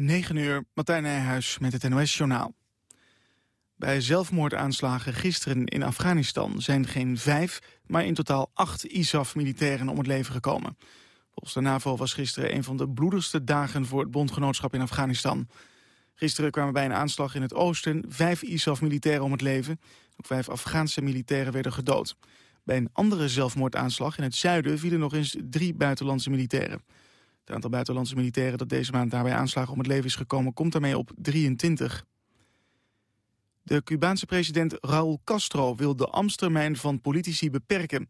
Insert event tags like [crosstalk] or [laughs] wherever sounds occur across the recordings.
9 uur, Martijn Nijhuis met het NOS-journaal. Bij zelfmoordaanslagen gisteren in Afghanistan zijn geen vijf... maar in totaal acht ISAF-militairen om het leven gekomen. Volgens de NAVO was gisteren een van de bloedigste dagen... voor het bondgenootschap in Afghanistan. Gisteren kwamen bij een aanslag in het oosten vijf ISAF-militairen om het leven. Ook vijf Afghaanse militairen werden gedood. Bij een andere zelfmoordaanslag in het zuiden vielen nog eens drie buitenlandse militairen. Het aantal buitenlandse militairen dat deze maand daarbij aanslagen om het leven is gekomen... komt daarmee op 23. De Cubaanse president Raúl Castro wil de ambtstermijn van politici beperken.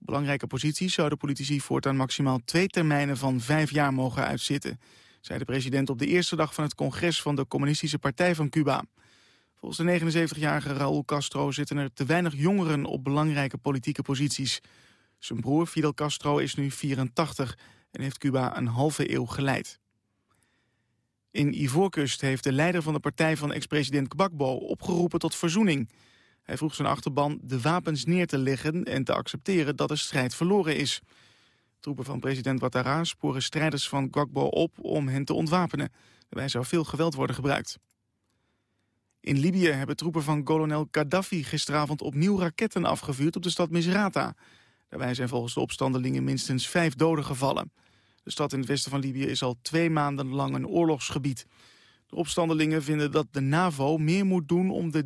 Op belangrijke posities zouden politici voortaan maximaal twee termijnen van vijf jaar mogen uitzitten, zei de president op de eerste dag van het congres van de Communistische Partij van Cuba. Volgens de 79-jarige Raúl Castro zitten er te weinig jongeren op belangrijke politieke posities. Zijn broer Fidel Castro is nu 84 en heeft Cuba een halve eeuw geleid. In Ivoorkust heeft de leider van de partij van ex-president Gbagbo opgeroepen tot verzoening. Hij vroeg zijn achterban de wapens neer te leggen en te accepteren dat de strijd verloren is. Troepen van president Ouattara sporen strijders van Gbagbo op om hen te ontwapenen. Daarbij zou veel geweld worden gebruikt. In Libië hebben troepen van kolonel Gaddafi gisteravond opnieuw raketten afgevuurd op de stad Misrata. Daarbij zijn volgens de opstandelingen minstens vijf doden gevallen. De stad in het westen van Libië is al twee maanden lang een oorlogsgebied. De opstandelingen vinden dat de NAVO meer moet doen om de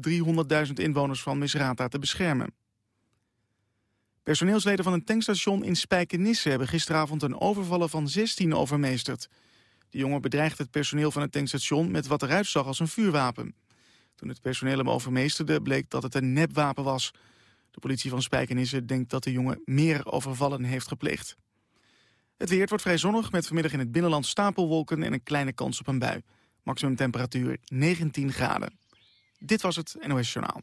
300.000 inwoners van Misrata te beschermen. Personeelsleden van een tankstation in Spijkenisse hebben gisteravond een overvallen van 16 overmeesterd. De jongen bedreigde het personeel van het tankstation met wat eruit zag als een vuurwapen. Toen het personeel hem overmeesterde bleek dat het een nepwapen was. De politie van Spijkenisse denkt dat de jongen meer overvallen heeft gepleegd. Het weer wordt vrij zonnig met vanmiddag in het binnenland stapelwolken en een kleine kans op een bui. Maximum temperatuur 19 graden. Dit was het NOS Journaal.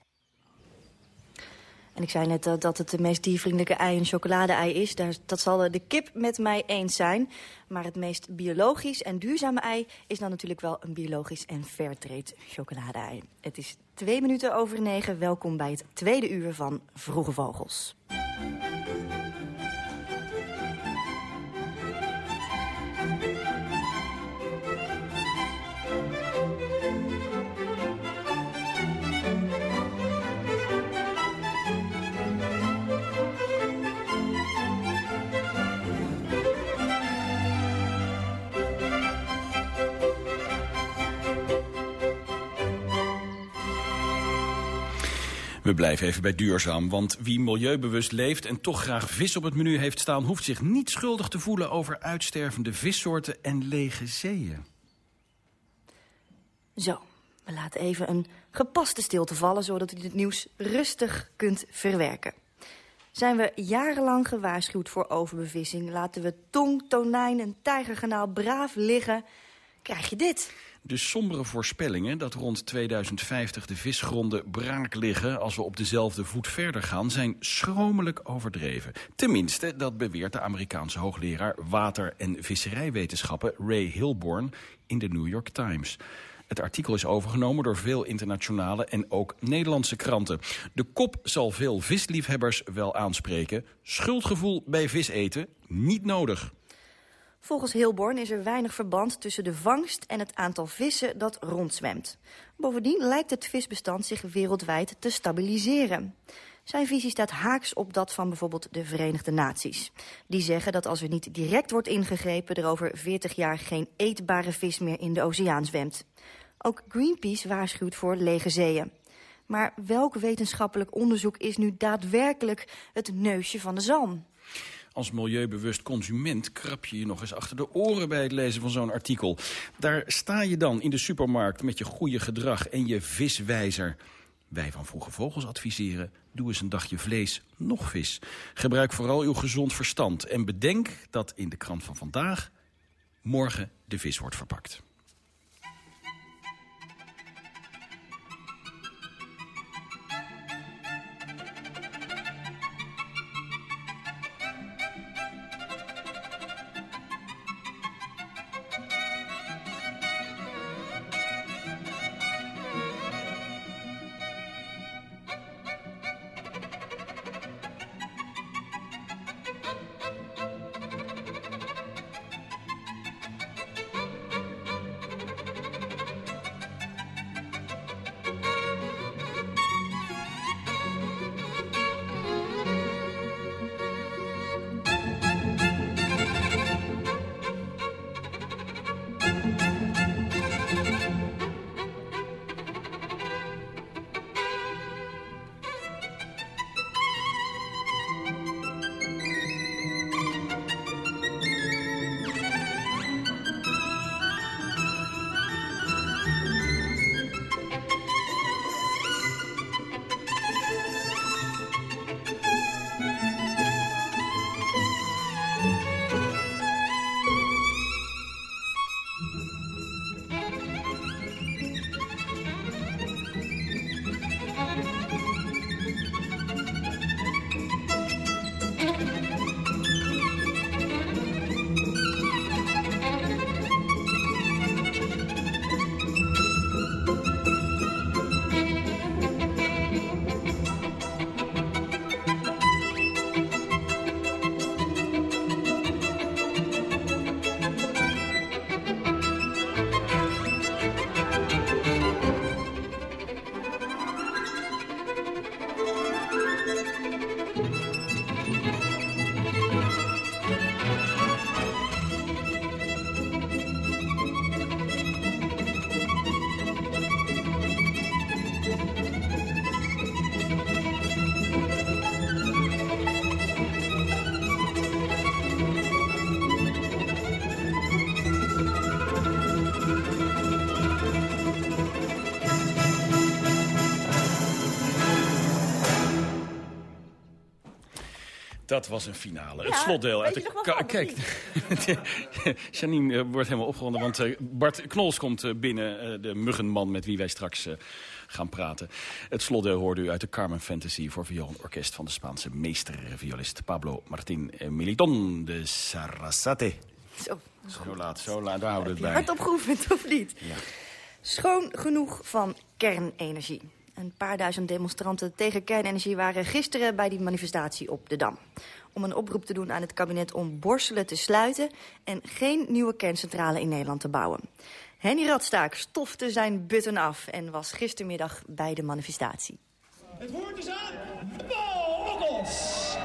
En ik zei net dat het de meest diervriendelijke ei een chocolade-ei is. Dat zal de kip met mij eens zijn. Maar het meest biologisch en duurzame ei is dan natuurlijk wel een biologisch en fairtrade chocolade-ei. Het is twee minuten over negen. Welkom bij het tweede uur van Vroege Vogels. We blijven even bij duurzaam, want wie milieubewust leeft... en toch graag vis op het menu heeft staan... hoeft zich niet schuldig te voelen over uitstervende vissoorten en lege zeeën. Zo, we laten even een gepaste stilte vallen... zodat u het nieuws rustig kunt verwerken. Zijn we jarenlang gewaarschuwd voor overbevissing... laten we tong, tonijn en tijgerganaal braaf liggen... krijg je dit... De sombere voorspellingen dat rond 2050 de visgronden braak liggen... als we op dezelfde voet verder gaan, zijn schromelijk overdreven. Tenminste, dat beweert de Amerikaanse hoogleraar water- en visserijwetenschappen Ray Hilborn in de New York Times. Het artikel is overgenomen door veel internationale en ook Nederlandse kranten. De kop zal veel visliefhebbers wel aanspreken. Schuldgevoel bij vis eten niet nodig. Volgens Hilborn is er weinig verband tussen de vangst en het aantal vissen dat rondzwemt. Bovendien lijkt het visbestand zich wereldwijd te stabiliseren. Zijn visie staat haaks op dat van bijvoorbeeld de Verenigde Naties. Die zeggen dat als er niet direct wordt ingegrepen... er over 40 jaar geen eetbare vis meer in de oceaan zwemt. Ook Greenpeace waarschuwt voor lege zeeën. Maar welk wetenschappelijk onderzoek is nu daadwerkelijk het neusje van de zalm? Als milieubewust consument krap je je nog eens achter de oren bij het lezen van zo'n artikel. Daar sta je dan in de supermarkt met je goede gedrag en je viswijzer. Wij van Vroege Vogels adviseren, doe eens een dagje vlees, nog vis. Gebruik vooral uw gezond verstand en bedenk dat in de krant van vandaag morgen de vis wordt verpakt. Dat was een finale. het slotdeel uit de... Kijk, [laughs] Janine eh, wordt helemaal opgewonden, want eh, Bart Knols komt eh, binnen. de muggenman met wie wij straks gaan praten. Het slotdeel hoorde u uit de Carmen Fantasy voor viool orkest van de Spaanse meesterviolist Pablo Martín Militon de Sarasate. Zo, Zo laat, zo laat, daar houden we het hard bij. opgeoefend of niet? Ja. Schoon genoeg van kernenergie. Een paar duizend demonstranten tegen kernenergie waren gisteren bij die manifestatie op de Dam. Om een oproep te doen aan het kabinet om Borselen te sluiten en geen nieuwe kerncentrale in Nederland te bouwen. Henny Radstaak stofte zijn button af en was gistermiddag bij de manifestatie. Het woord is aan Paul Okkels.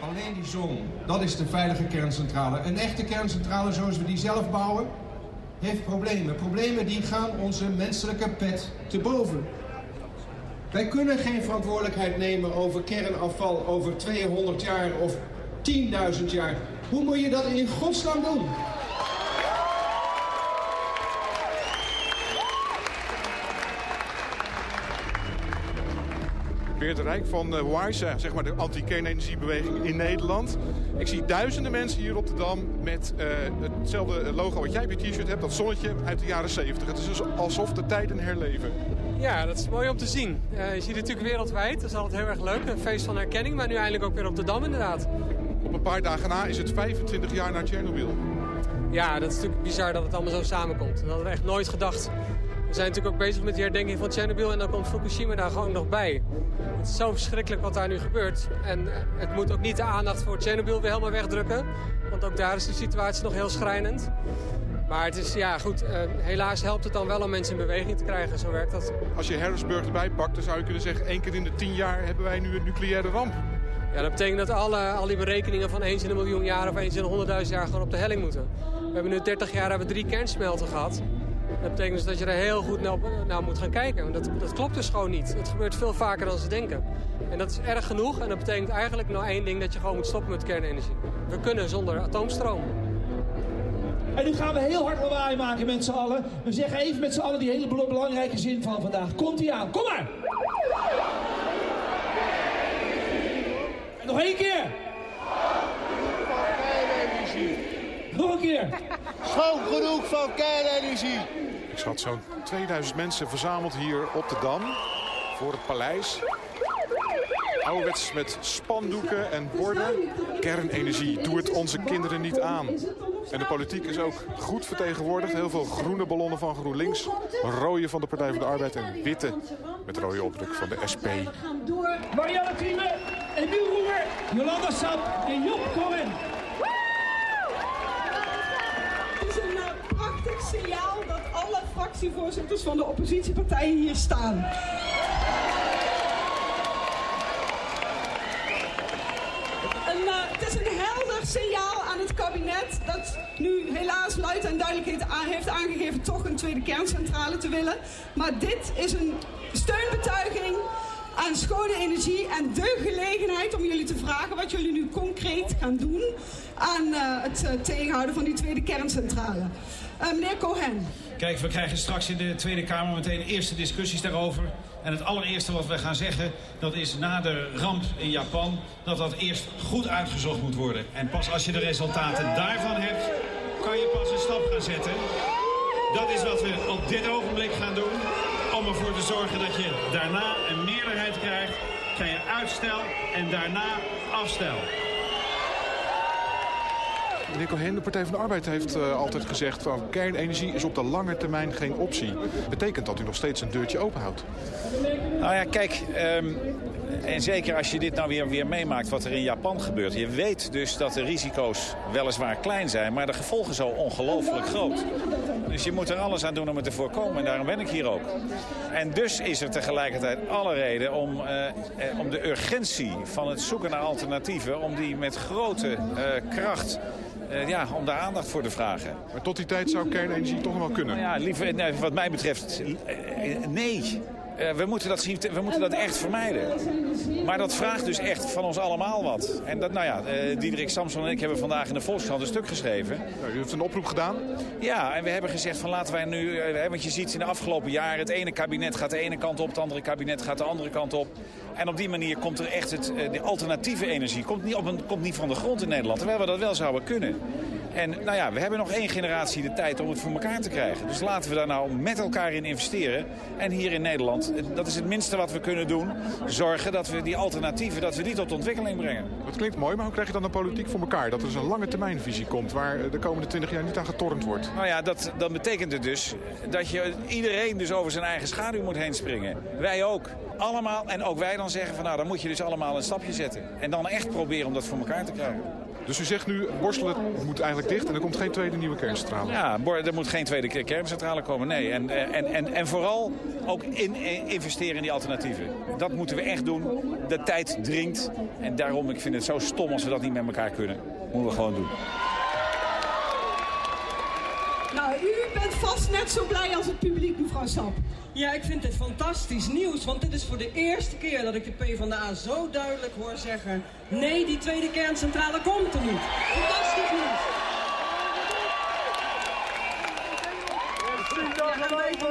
Alleen die zon, dat is de veilige kerncentrale. Een echte kerncentrale zoals we die zelf bouwen, heeft problemen. Problemen die gaan onze menselijke pet te boven. Wij kunnen geen verantwoordelijkheid nemen over kernafval over 200 jaar of 10.000 jaar. Hoe moet je dat in godsnaam doen? Beert van uh, WISE, zeg maar de anti-kernenergiebeweging in Nederland. Ik zie duizenden mensen hier op de Dam met uh, hetzelfde logo wat jij op je t-shirt hebt. Dat zonnetje uit de jaren 70. Het is dus alsof de tijden herleven. Ja, dat is mooi om te zien. Uh, je ziet het natuurlijk wereldwijd. Dat is altijd heel erg leuk. Een feest van herkenning, maar nu eindelijk ook weer op de Dam inderdaad. Op een paar dagen na is het 25 jaar na Tsjernobyl. Ja, dat is natuurlijk bizar dat het allemaal zo samenkomt. Dat hadden we echt nooit gedacht. We zijn natuurlijk ook bezig met de herdenking van Tsjernobyl en dan komt Fukushima daar gewoon nog bij. Het is zo verschrikkelijk wat daar nu gebeurt. En het moet ook niet de aandacht voor Tsjernobyl weer helemaal wegdrukken. Want ook daar is de situatie nog heel schrijnend. Maar het is, ja goed, uh, helaas helpt het dan wel om mensen in beweging te krijgen. Zo werkt dat. Als je Harrisburg erbij pakt, dan zou je kunnen zeggen... één keer in de tien jaar hebben wij nu een nucleaire ramp. Ja, dat betekent dat alle, al die berekeningen van eens in een miljoen jaar of eens in een 100.000 jaar gewoon op de helling moeten. We hebben nu 30 jaar hebben drie kernsmelten gehad. Dat betekent dus dat je er heel goed naar, naar moet gaan kijken. Dat, dat klopt dus gewoon niet. Het gebeurt veel vaker dan ze denken. En dat is erg genoeg. En dat betekent eigenlijk nou één ding dat je gewoon moet stoppen met kernenergie. We kunnen zonder atoomstroom. En nu gaan we heel hard lawaai maken met z'n allen. We zeggen even met z'n allen die hele belangrijke zin van vandaag. Komt ie aan, kom maar! En nog één keer! Nog een keer! Schoon genoeg van kernenergie! Ik schat zo'n 2000 mensen verzameld hier op de Dam. Voor het paleis. Ouderwets met spandoeken en borden. Kernenergie, doe het onze kinderen niet aan. En de politiek is ook goed vertegenwoordigd. Heel veel groene ballonnen van GroenLinks. Rode van de Partij van de Arbeid en witte met rode opdruk van de SP. We gaan door. Marianne Thieme, Emiel Roemer, Jolanda Sap en Job Cohen. Het is een uh, prachtig signaal dat fractievoorzitters van de oppositiepartijen hier staan. Een, uh, het is een helder signaal aan het kabinet dat nu helaas luid en duidelijk heeft aangegeven toch een tweede kerncentrale te willen. Maar dit is een steunbetuiging aan schone energie en de gelegenheid om jullie te vragen wat jullie nu concreet gaan doen aan uh, het uh, tegenhouden van die tweede kerncentrale. Meneer Cohen. Kijk, we krijgen straks in de Tweede Kamer meteen eerste discussies daarover. En het allereerste wat we gaan zeggen, dat is na de ramp in Japan... dat dat eerst goed uitgezocht moet worden. En pas als je de resultaten daarvan hebt, gaan zetten. Dat is wat we op dit ogenblik gaan doen. Om ervoor te zorgen dat je daarna een meerderheid krijgt. Krijg je uitstel en daarna afstel. Meneer Cohen, de Partij van de Arbeid heeft uh, altijd gezegd... van kernenergie is op de lange termijn geen optie. Betekent dat u nog steeds een deurtje open houdt? Nou ja, kijk... Um, en zeker als je dit nou weer, weer meemaakt wat er in Japan gebeurt. Je weet dus dat de risico's weliswaar klein zijn... maar de gevolgen zo ongelooflijk groot. Dus je moet er alles aan doen om het te voorkomen. En daarom ben ik hier ook. En dus is er tegelijkertijd alle reden om, uh, om de urgentie van het zoeken naar alternatieven... om die met grote uh, kracht uh, ja, om daar aandacht voor te vragen. Maar tot die tijd zou kernenergie toch nog wel kunnen? Nou ja, liever, nee, wat mij betreft, nee. Uh, we, moeten dat, we moeten dat echt vermijden. Maar dat vraagt dus echt van ons allemaal wat. En dat, nou ja, uh, Diederik Samson en ik hebben vandaag in de Volkskrant een stuk geschreven. u heeft een oproep gedaan? Ja, en we hebben gezegd van laten wij nu... Uh, want je ziet in de afgelopen jaren, het ene kabinet gaat de ene kant op... het andere kabinet gaat de andere kant op. En op die manier komt er echt het, de alternatieve energie... Komt niet, op een, komt niet van de grond in Nederland. Terwijl we dat wel zouden kunnen. En nou ja, we hebben nog één generatie de tijd om het voor elkaar te krijgen. Dus laten we daar nou met elkaar in investeren. En hier in Nederland, dat is het minste wat we kunnen doen. Zorgen dat we die alternatieven, dat we die tot ontwikkeling brengen. Dat klinkt mooi, maar hoe krijg je dan de politiek voor elkaar? Dat er dus een lange termijnvisie komt waar de komende 20 jaar niet aan getornd wordt. Nou ja, dat, dat betekent het dus dat je iedereen dus over zijn eigen schaduw moet heen springen. Wij ook. Allemaal. En ook wij dan zeggen van nou, dan moet je dus allemaal een stapje zetten. En dan echt proberen om dat voor elkaar te krijgen. Dus u zegt nu, Borstelen moet eigenlijk dicht en er komt geen tweede nieuwe kerncentrale? Ja, er moet geen tweede kerncentrale komen, nee. En, en, en, en vooral ook in, investeren in die alternatieven. Dat moeten we echt doen. De tijd dringt. En daarom, ik vind het zo stom als we dat niet met elkaar kunnen. Moeten we gewoon doen. Nou, u bent vast net zo blij als het publiek, mevrouw Sap. Ja, ik vind dit fantastisch nieuws, want dit is voor de eerste keer dat ik de PvdA zo duidelijk hoor zeggen... nee, die tweede kerncentrale komt er niet. Fantastisch nieuws.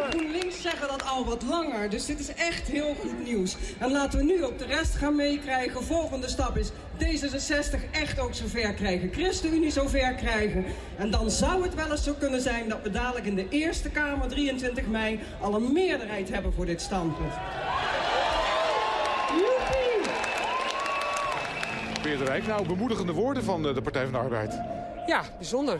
GroenLinks zeggen dat al wat langer, dus dit is echt heel goed nieuws. En laten we nu ook de rest gaan meekrijgen. Volgende stap is D66 echt ook zover krijgen. ChristenUnie zover krijgen. En dan zou het wel eens zo kunnen zijn dat we dadelijk in de Eerste Kamer 23 mei al een meerderheid hebben voor dit standpunt. Meerderheid, nou bemoedigende woorden van de Partij van de Arbeid. Ja, bijzonder.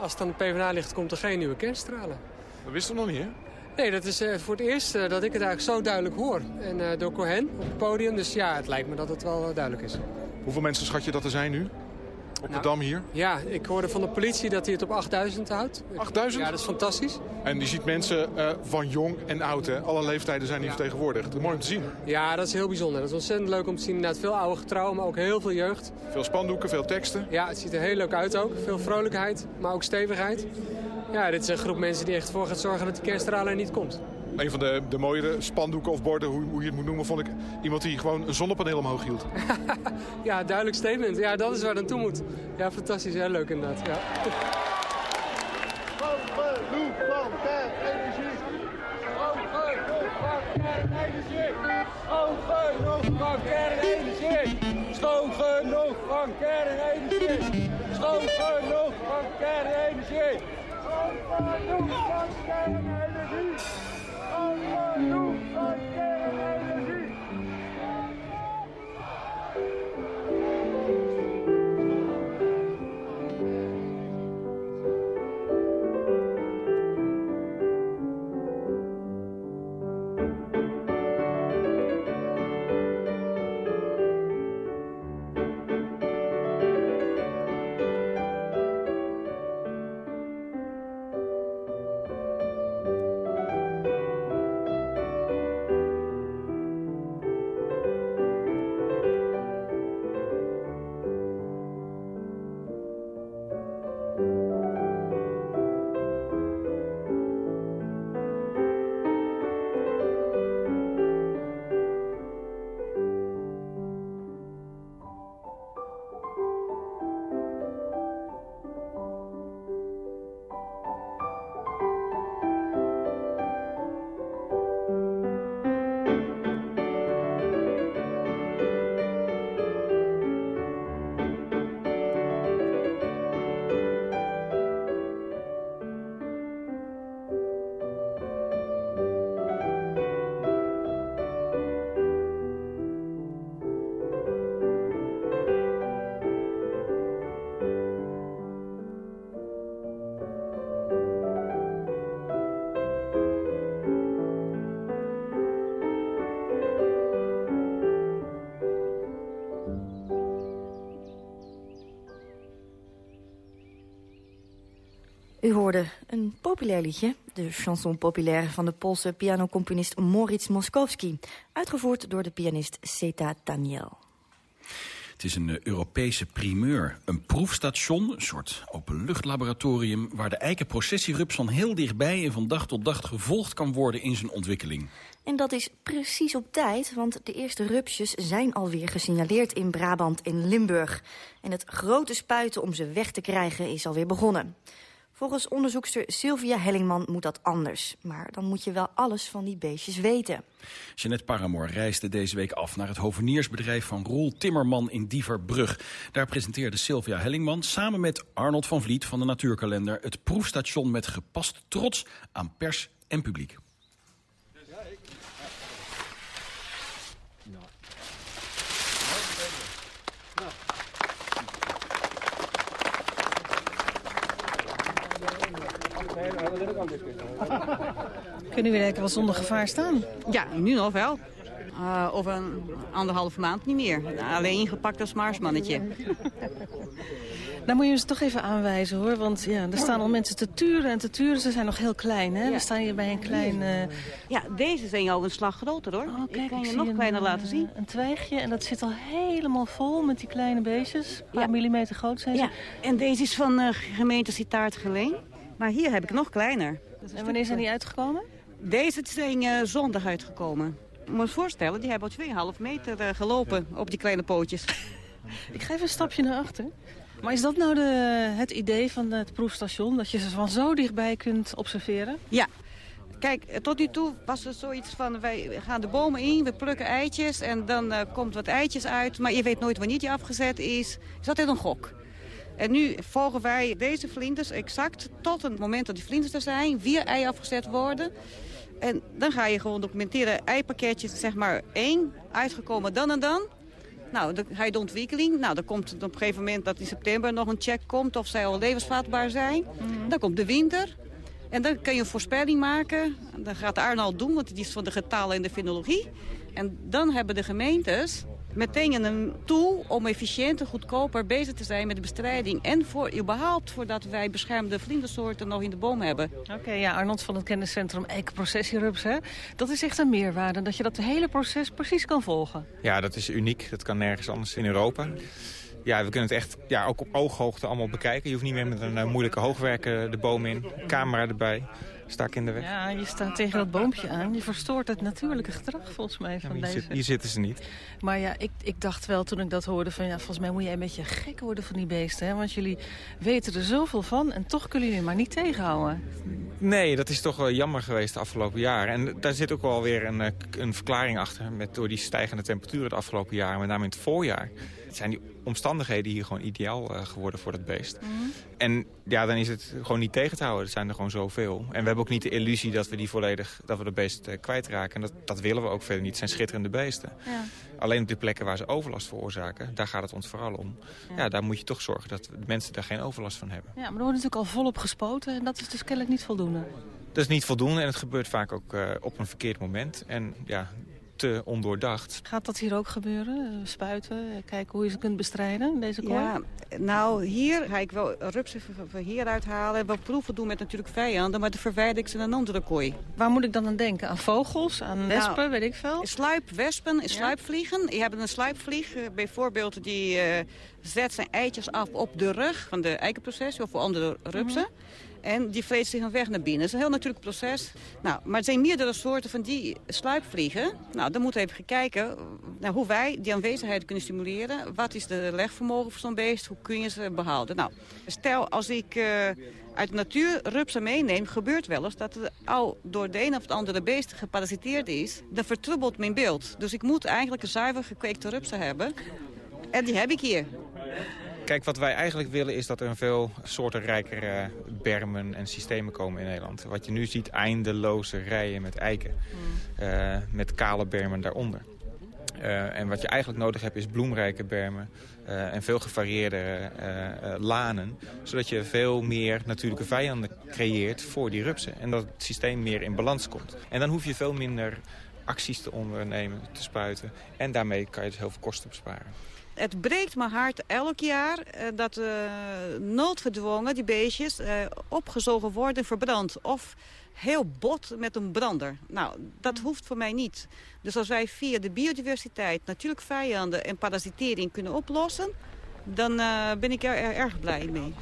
Als het aan de PvdA ligt, komt er geen nieuwe kernstralen. Dat wisten we nog niet, hè? Nee, dat is uh, voor het eerst uh, dat ik het eigenlijk zo duidelijk hoor. En uh, door Cohen op het podium. Dus ja, het lijkt me dat het wel duidelijk is. Hoeveel mensen schat je dat er zijn nu? Op nou, de Dam hier? Ja, ik hoorde van de politie dat hij het op 8000 houdt. 8000? Ja, dat is fantastisch. En je ziet mensen van jong en oud, hè? Alle leeftijden zijn hier ja. vertegenwoordigd. Dat is mooi om te zien. Ja, dat is heel bijzonder. Dat is ontzettend leuk om te zien. Inderdaad, veel oude getrouwen, maar ook heel veel jeugd. Veel spandoeken, veel teksten. Ja, het ziet er heel leuk uit ook. Veel vrolijkheid, maar ook stevigheid. Ja, dit is een groep mensen die echt voor gaat zorgen dat die kernstraal er niet komt. Een van de, de mooiere spandoeken of borden, hoe, hoe je het moet noemen, vond ik iemand die gewoon een zonnepaneel omhoog hield. [laughs] ja, duidelijk statement. Ja, dat is waar het naartoe moet. Ja, fantastisch. Heel leuk inderdaad. Ja. Schoon genoeg van kernenergie! Schoon genoeg van kernenergie! Schoon genoeg van kernenergie! Schoon genoeg van hoorde een populair liedje, de chanson populaire van de Poolse pianocomponist Moritz Moskowski, uitgevoerd door de pianist Seta Daniel. Het is een eh, Europese primeur. Een proefstation, een soort openluchtlaboratorium... waar de eikenprocessierups van heel dichtbij en van dag tot dag gevolgd kan worden in zijn ontwikkeling. En dat is precies op tijd, want de eerste rupsjes zijn alweer gesignaleerd in Brabant en Limburg. En het grote spuiten om ze weg te krijgen is alweer begonnen. Volgens onderzoekster Sylvia Hellingman moet dat anders. Maar dan moet je wel alles van die beestjes weten. Jeanette Paramoor reisde deze week af naar het hoveniersbedrijf van Roel Timmerman in Dieverbrug. Daar presenteerde Sylvia Hellingman samen met Arnold van Vliet van de Natuurkalender... het proefstation met gepast trots aan pers en publiek. [laughs] Kunnen we lekker wel zonder gevaar staan? Ja, nu nog wel. Uh, over een anderhalve maand niet meer. Alleen ingepakt als marsmannetje. [laughs] Dan moet je ze toch even aanwijzen hoor, want ja, er staan al mensen te turen en te turen. Ze zijn nog heel klein hè, we staan hier bij een klein... Uh... Ja, deze zijn al een slag groter hoor. Oh, kijk, ik kan je nog kleiner een, laten zien. Een twijgje en dat zit al helemaal vol met die kleine beestjes. Een paar ja. millimeter groot zijn ze. Ja, en deze is van uh, gemeente Sitaart Geleen. Maar hier heb ik nog kleiner. En wanneer zijn die uitgekomen? Deze zijn uh, zondag uitgekomen. Je moet je voorstellen, die hebben al 2,5 meter uh, gelopen op die kleine pootjes. [laughs] Ik ga even een stapje naar achter. Maar is dat nou de, het idee van het proefstation? Dat je ze van zo dichtbij kunt observeren? Ja. Kijk, tot nu toe was er zoiets van, wij gaan de bomen in, we plukken eitjes en dan uh, komt wat eitjes uit. Maar je weet nooit wanneer die afgezet is. Is dat een gok? En nu volgen wij deze vlinders exact tot het moment dat die vlinders er zijn. Weer ei afgezet worden. En dan ga je gewoon documenteren. Eipakketjes, zeg maar één, uitgekomen dan en dan. Nou, dan ga je de ontwikkeling. Nou, dan komt op een gegeven moment dat in september nog een check komt... of zij al levensvatbaar zijn. Mm. Dan komt de winter. En dan kun je een voorspelling maken. Dat gaat Arnold doen, want die is van de getallen en de fenologie. En dan hebben de gemeentes meteen een tool om efficiënter, goedkoper bezig te zijn met de bestrijding. En voor, überhaupt voordat wij beschermde vlindersoorten nog in de boom hebben. Oké, okay, ja, Arnold van het kenniscentrum Eikprocessierups, hè? Dat is echt een meerwaarde, dat je dat hele proces precies kan volgen. Ja, dat is uniek. Dat kan nergens anders in Europa. Ja, we kunnen het echt ja, ook op ooghoogte allemaal bekijken. Je hoeft niet meer met een uh, moeilijke hoogwerker de boom in. Camera erbij. Sta ik in de weg. Ja, je staat tegen dat boompje aan. Je verstoort het natuurlijke gedrag volgens mij van ja, deze. Zit, hier zitten ze niet. Maar ja, ik, ik dacht wel toen ik dat hoorde van... ja, volgens mij moet jij een beetje gek worden van die beesten. Hè? Want jullie weten er zoveel van en toch kunnen jullie maar niet tegenhouden. Nee, dat is toch wel jammer geweest de afgelopen jaren. En daar zit ook wel weer een, een verklaring achter... Met, door die stijgende temperaturen de afgelopen jaren. Met name in het voorjaar. Zijn die omstandigheden hier gewoon ideaal uh, geworden voor dat beest. Mm -hmm. En ja, dan is het gewoon niet tegen te houden. Er zijn er gewoon zoveel. En we hebben ook niet de illusie dat we die volledig, dat we de beest uh, kwijtraken. En dat, dat willen we ook verder niet. Het zijn schitterende beesten. Ja. Alleen op de plekken waar ze overlast veroorzaken, daar gaat het ons vooral om. Ja, ja daar moet je toch zorgen dat de mensen daar geen overlast van hebben. Ja, maar er wordt natuurlijk al volop gespoten en dat is dus kennelijk niet voldoende. Dat is niet voldoende en het gebeurt vaak ook uh, op een verkeerd moment. En ja, te ondoordacht. Gaat dat hier ook gebeuren? Spuiten, kijken hoe je ze kunt bestrijden, deze kooi? Ja, nou hier ga ik wel rupsen van hieruit halen. We proeven doen met natuurlijk vijanden, maar dan verwijder ik ze naar een andere kooi. Waar moet ik dan aan denken? Aan vogels, aan wespen, nou, weet ik veel? Sluipwespen, sluipvliegen. Je hebt een sluipvlieg, bijvoorbeeld die uh, zet zijn eitjes af op de rug van de eikenprocessie of voor andere rupsen. Mm -hmm. En die vreet zich een weg naar binnen. Dat is een heel natuurlijk proces. Nou, maar er zijn meerdere soorten van die sluipvliegen. Nou, dan moeten we even kijken naar hoe wij die aanwezigheid kunnen stimuleren. Wat is de legvermogen van zo'n beest? Hoe kun je ze behouden? Nou, stel als ik uh, uit de natuur rupsen meeneem, gebeurt wel eens dat het al door de een of het andere beest geparasiteerd is. Dan vertroebelt mijn beeld. Dus ik moet eigenlijk een zuiver gekweekte rupsen hebben. En die heb ik hier. Kijk, wat wij eigenlijk willen is dat er een veel soortenrijkere bermen en systemen komen in Nederland. Wat je nu ziet, eindeloze rijen met eiken. Mm. Uh, met kale bermen daaronder. Uh, en wat je eigenlijk nodig hebt is bloemrijke bermen uh, en veel gevarieerde lanen. Zodat je veel meer natuurlijke vijanden creëert voor die rupsen. En dat het systeem meer in balans komt. En dan hoef je veel minder acties te ondernemen, te spuiten. En daarmee kan je dus heel veel kosten besparen. Het breekt mijn hart elk jaar eh, dat uh, noodverdwongen, die beestjes, uh, opgezogen worden, verbrand. Of heel bot met een brander. Nou, dat hoeft voor mij niet. Dus als wij via de biodiversiteit natuurlijk vijanden en parasitering kunnen oplossen... dan uh, ben ik er erg blij mee.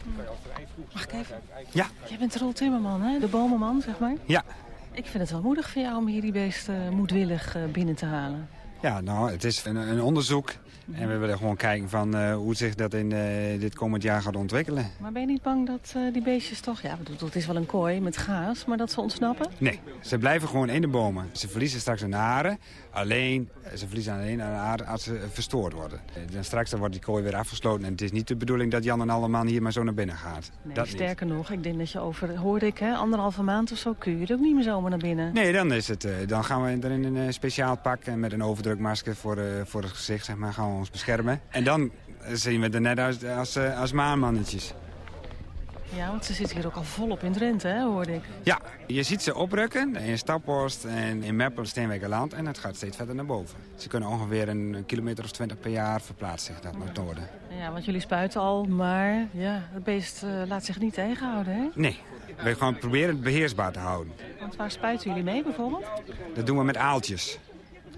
Mag ik even? Ja. Jij bent Rol Timmerman, hè? de bomenman, zeg maar. Ja. Ik vind het wel moedig van jou om hier die beesten moedwillig binnen te halen. Ja, nou, het is een, een onderzoek. En we willen gewoon kijken van uh, hoe zich dat in uh, dit komend jaar gaat ontwikkelen. Maar ben je niet bang dat uh, die beestjes toch... Ja, het is wel een kooi met gaas, maar dat ze ontsnappen? Nee, ze blijven gewoon in de bomen. Ze verliezen straks hun haren. Alleen, ze verliezen alleen hun haren als ze verstoord worden. Dan straks dan wordt die kooi weer afgesloten. En het is niet de bedoeling dat Jan en allemaal hier maar zo naar binnen gaat. Nee, dat sterker niet. nog, ik denk dat je over... Hoorde ik, hè, anderhalve maand of zo kun je er ook niet meer zomaar naar binnen. Nee, dan, is het, dan gaan we er in een speciaal pak en met een overdrukmasker voor, voor het gezicht zeg maar, gaan we ons beschermen. En dan zien we er net als, als, als maanmannetjes. Ja, want ze zitten hier ook al volop in Drenthe, hè, hoorde ik. Ja, je ziet ze oprukken in Staphorst en in Meppel, Steenwijkerland. En het gaat steeds verder naar boven. Ze kunnen ongeveer een kilometer of twintig per jaar verplaatsen zich dat naar het noorden. Ja, want jullie spuiten al, maar ja, het beest uh, laat zich niet tegenhouden, hè? Nee, we gaan proberen het beheersbaar te houden. Want waar spuiten jullie mee bijvoorbeeld? Dat doen we met aaltjes.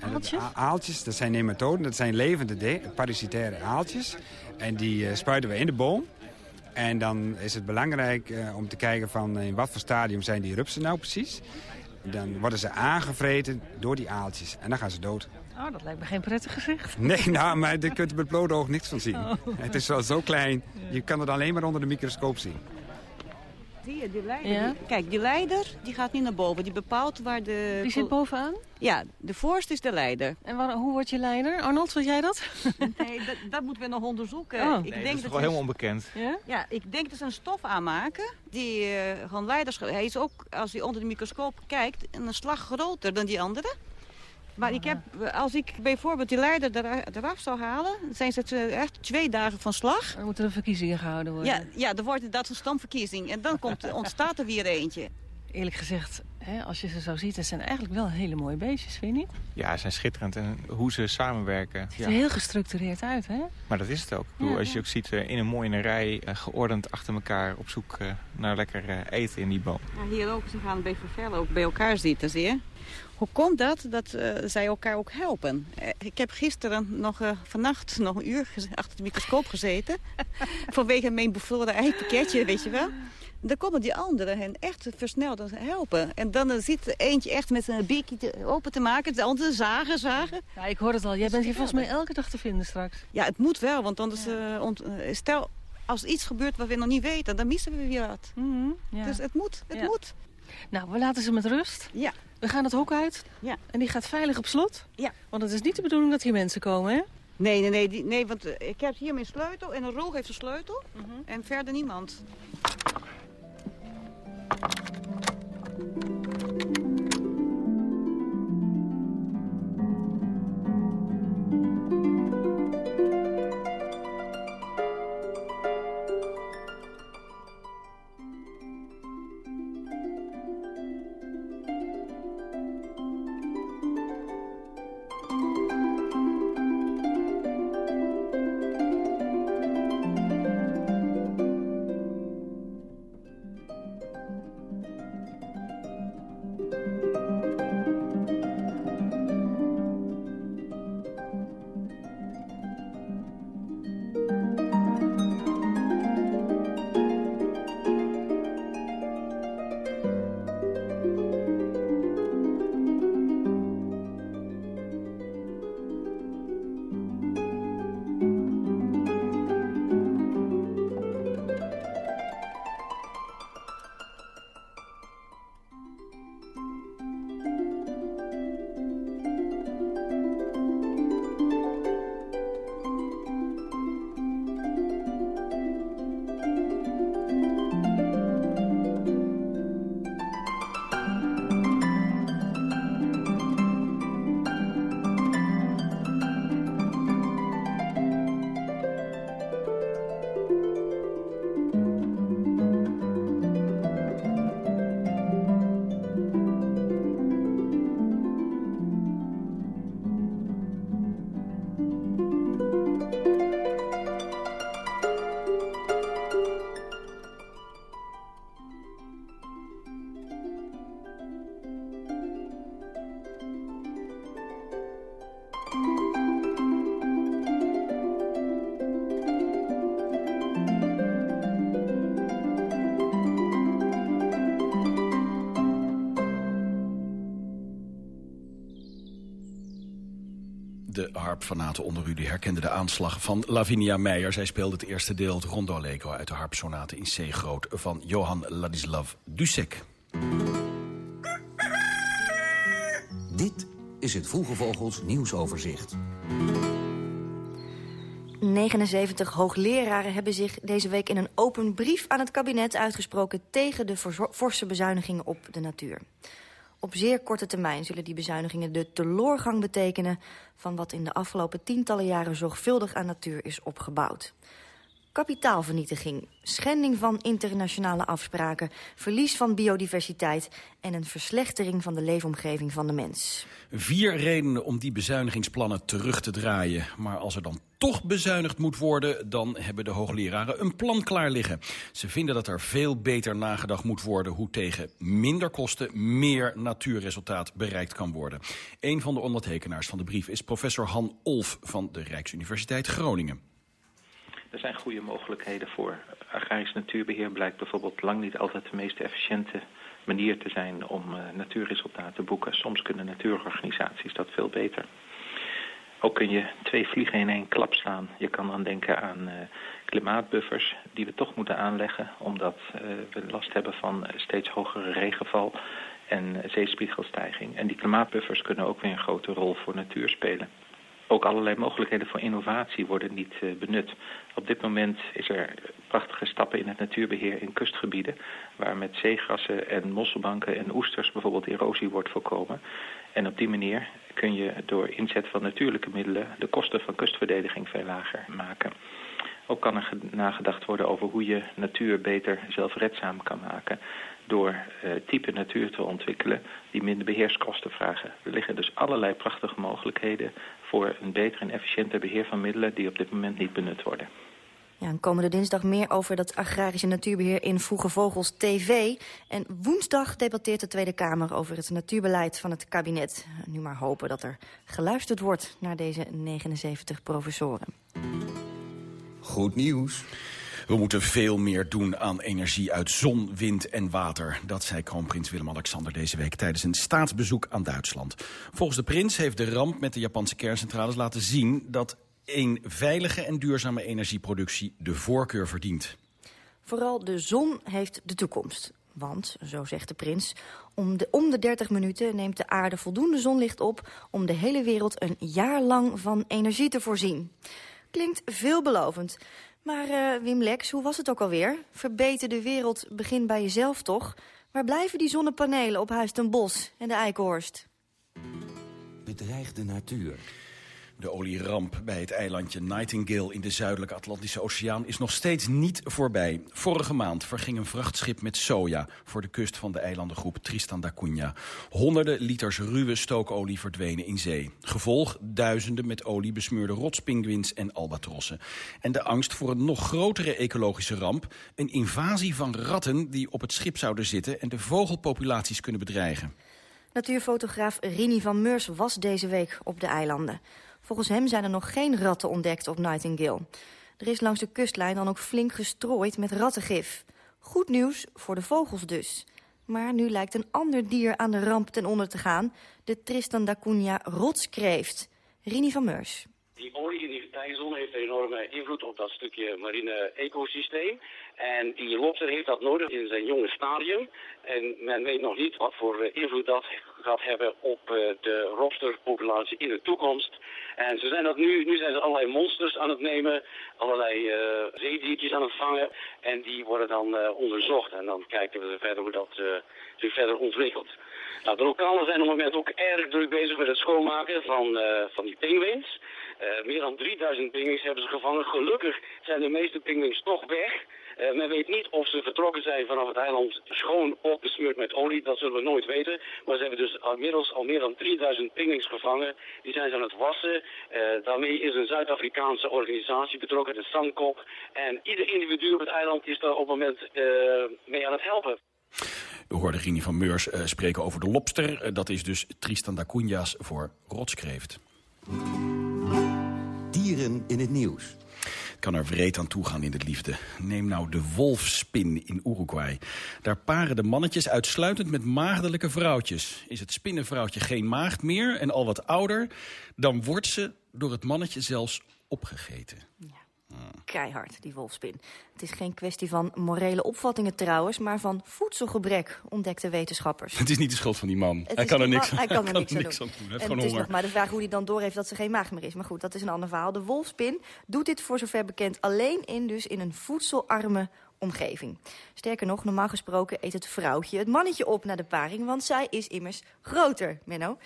Aaltjes? Dat, aaltjes, dat zijn nematoden, dat zijn levende parasitaire aaltjes. En die uh, spuiten we in de boom. En dan is het belangrijk uh, om te kijken van in wat voor stadium zijn die rupsen nou precies. Dan worden ze aangevreten door die aaltjes en dan gaan ze dood. Oh, dat lijkt me geen prettig gezicht. [laughs] Nee, nou, maar daar kunt u met blote oog niks van zien. Oh. Het is wel zo klein, je kan het alleen maar onder de microscoop zien. Zie je, die leider, Ja? die- kijk, die leider die gaat niet naar boven. Die bepaalt waar de... Die zit bovenaan? Ja, de voorste is de leider. En waar, hoe word je leider? Arnold, weet jij dat? [laughs] Nee, dat, dat moeten we nog onderzoeken. Oh. Ik Nee, denk dat is toch dat wel ze- helemaal onbekend. Ja? Ja, ik denk dat ze een stof aanmaken die eh, gewoon leiderschap... Hij is ook, als hij onder de microscoop kijkt, een slag groter dan die andere. Maar ik heb, als ik bijvoorbeeld die leider er- eraf zou halen, zijn ze eh, echt twee dagen van slag. Dan moeten er verkiezingen gehouden worden. Ja, ja, dan wordt inderdaad een stamverkiezing. En dan komt, [laughs] ontstaat er weer eentje. Eerlijk gezegd, hè, als je ze zo ziet, het zijn eigenlijk wel hele mooie beestjes, vind je niet? Ja, ze zijn schitterend. En hoe ze samenwerken. Het ziet Ja. er heel gestructureerd uit, hè? Maar dat is het ook. Ik bedoel, Ja, als je ja. ook ziet eh, in een mooie rij, eh, geordend achter elkaar op zoek eh, naar lekker eh, eten in die boom. Ja, hier ook, ze gaan bij Vervellen ook bij elkaar zitten, zie je. Hoe komt dat, dat eh, zij elkaar ook helpen? Eh, ik heb gisteren nog, eh, vannacht nog een uur achter de microscoop gezeten. [laughs] vanwege mijn bevroren eipakketje, weet je wel. Dan komen die anderen hen echt versneld helpen. En dan zit eentje echt met zijn bikje te- open te maken. De andere zagen, zagen. Ja, ik hoor het al. Jij bent hier volgens mij elke dag te vinden straks. Ja, het moet wel, want anders... stel, als iets gebeurt wat we nog niet weten, dan missen we weer wat. ja. Dus het moet, het Ja. moet. Nou, we laten ze met rust. Ja. We gaan het hok uit. Ja. En die gaat veilig op slot. Ja. Want het is niet de bedoeling dat hier mensen komen, hè? Nee, nee, nee, die, nee want eh, ik heb hier mijn sleutel en een roog heeft een sleutel. En verder niemand. De harpfanaten onder u die herkenden de aanslag van Lavinia Meijer. Zij speelde het eerste deel, het Rondo Allegro... uit de harpsonate in C groot van Johann Ladislav Dussek. Dit is het Vroege Vogels nieuwsoverzicht. 79 hoogleraren hebben zich deze week in een open brief aan het kabinet uitgesproken tegen de forse bezuinigingen op de natuur. Op zeer korte termijn zullen die bezuinigingen de teloorgang betekenen... van wat in de afgelopen tientallen jaren zorgvuldig aan natuur is opgebouwd. Kapitaalvernietiging, schending van internationale afspraken... verlies van biodiversiteit en een verslechtering van de leefomgeving van de mens. Vier redenen om die bezuinigingsplannen terug te draaien. Maar als er dan toch bezuinigd moet worden... dan hebben de hoogleraren een plan klaar liggen. Ze vinden dat er veel beter nagedacht moet worden... hoe tegen minder kosten meer natuurresultaat bereikt kan worden. Een van de ondertekenaars van de brief is professor Han Olf... van de Rijksuniversiteit Groningen. Er zijn goede mogelijkheden voor. Agrarisch natuurbeheer blijkt bijvoorbeeld lang niet altijd de meest efficiënte manier te zijn om uh, natuurresultaten te boeken. Soms kunnen natuurorganisaties dat veel beter. Ook kun je twee vliegen in één klap slaan. Je kan dan denken aan uh, klimaatbuffers die we toch moeten aanleggen... omdat uh, we last hebben van steeds hogere regenval en zeespiegelstijging. En die klimaatbuffers kunnen ook weer een grote rol voor natuur spelen ook allerlei mogelijkheden voor innovatie worden niet uh, benut. Op dit moment is er prachtige stappen in het natuurbeheer in kustgebieden... waar met zeegrassen en mosselbanken en oesters bijvoorbeeld erosie wordt voorkomen. En op die manier kun je door inzet van natuurlijke middelen... de kosten van kustverdediging veel lager maken. Ook kan er nagedacht worden over hoe je natuur beter zelfredzaam kan maken door uh, type natuur te ontwikkelen die minder beheerskosten vragen. Er liggen dus allerlei prachtige mogelijkheden voor een beter en efficiënter beheer van middelen die op dit moment niet benut worden. Ja, komende dinsdag meer over dat agrarische natuurbeheer in Vroege Vogels TV. En woensdag debatteert de Tweede Kamer over het natuurbeleid van het kabinet. Nu maar hopen dat er geluisterd wordt naar deze 79 professoren. Goed nieuws. We moeten veel meer doen aan energie uit zon, wind en water. Dat zei kroonprins Willem-Alexander deze week tijdens een staatsbezoek aan Duitsland. Volgens de prins heeft de ramp met de Japanse kerncentrales laten zien... dat een veilige en duurzame energieproductie de voorkeur verdient. Vooral de zon heeft de toekomst. Want, zo zegt de prins, om de, om de 30 minuten neemt de aarde voldoende zonlicht op... om de hele wereld een jaar lang van energie te voorzien. Klinkt veelbelovend. Maar uh, Wim Lex, hoe was het ook alweer? Verbeter de wereld, begin bij jezelf toch? Waar blijven die zonnepanelen op Huis ten Bos en de Eikenhorst? Bedreigde natuur. De olieramp bij het eilandje Nightingale in de zuidelijke Atlantische Oceaan is nog steeds niet voorbij. Vorige maand verging een vrachtschip met soja voor de kust van de eilandengroep Tristan da Cunha. Honderden liters ruwe stookolie verdwenen in zee. Gevolg duizenden met olie besmeurde rotspinguïns en albatrossen. En de angst voor een nog grotere ecologische ramp, een invasie van ratten die op het schip zouden zitten en de vogelpopulaties kunnen bedreigen. Natuurfotograaf Rini van Meurs was deze week op de eilanden. Volgens hem zijn er nog geen ratten ontdekt op Nightingale. Er is langs de kustlijn dan ook flink gestrooid met rattengif. Goed nieuws voor de vogels dus. Maar nu lijkt een ander dier aan de ramp ten onder te gaan. De Tristan da Cunha rotskreeft. Rini van Meurs. Die olie in die tijdzon heeft een enorme invloed op dat stukje marine ecosysteem. En die lobster heeft dat nodig in zijn jonge stadium. En men weet nog niet wat voor invloed dat gaat hebben op de lobsterpopulatie in de toekomst. En ze zijn dat nu, nu zijn ze allerlei monsters aan het nemen, allerlei uh, zeediertjes aan het vangen. En die worden dan onderzocht. En dan kijken we verder hoe dat zich verder ontwikkelt. Nou, de lokalen zijn op het moment ook erg druk bezig met het schoonmaken van, van die pinguïns. Meer dan 3000 pinguïns hebben ze gevangen. Gelukkig zijn de meeste pinguïns toch weg. Uh, men weet niet of ze vertrokken zijn vanaf het eiland schoon opgesmeurd met olie. Dat zullen we nooit weten. Maar ze hebben dus inmiddels al meer dan 3000 pingwings gevangen. Die zijn ze aan het wassen. Uh, daarmee is een Zuid-Afrikaanse organisatie betrokken, de Sankop. En ieder individu op het eiland is daar op het moment mee aan het helpen. We hoorden Rini van Meurs spreken over de lobster. Dat is dus Tristan da Cunha's voor rotskreeft. Dieren in het nieuws. Het kan er wreed aan toegaan in de liefde. Neem nou de wolfspin in Uruguay. Daar paren de mannetjes uitsluitend met maagdelijke vrouwtjes. Is het spinnenvrouwtje geen maagd meer en al wat ouder... dan wordt ze door het mannetje zelfs opgegeten. Keihard, die wolfspin. Het is geen kwestie van morele opvattingen trouwens... maar van voedselgebrek, ontdekten wetenschappers. Het is niet de schuld van die man. Hij kan [laughs] er niks, hij kan er niks aan doen. aan doen. Hij heeft En gewoon het is nog maar de vraag hoe hij dan doorheeft dat ze geen maag meer is. Maar goed, dat is een ander verhaal. De wolfspin doet dit voor zover bekend alleen in, dus in een voedselarme omgeving. Sterker nog, normaal gesproken eet het vrouwtje het mannetje op naar de paring... want zij is immers groter, Menno.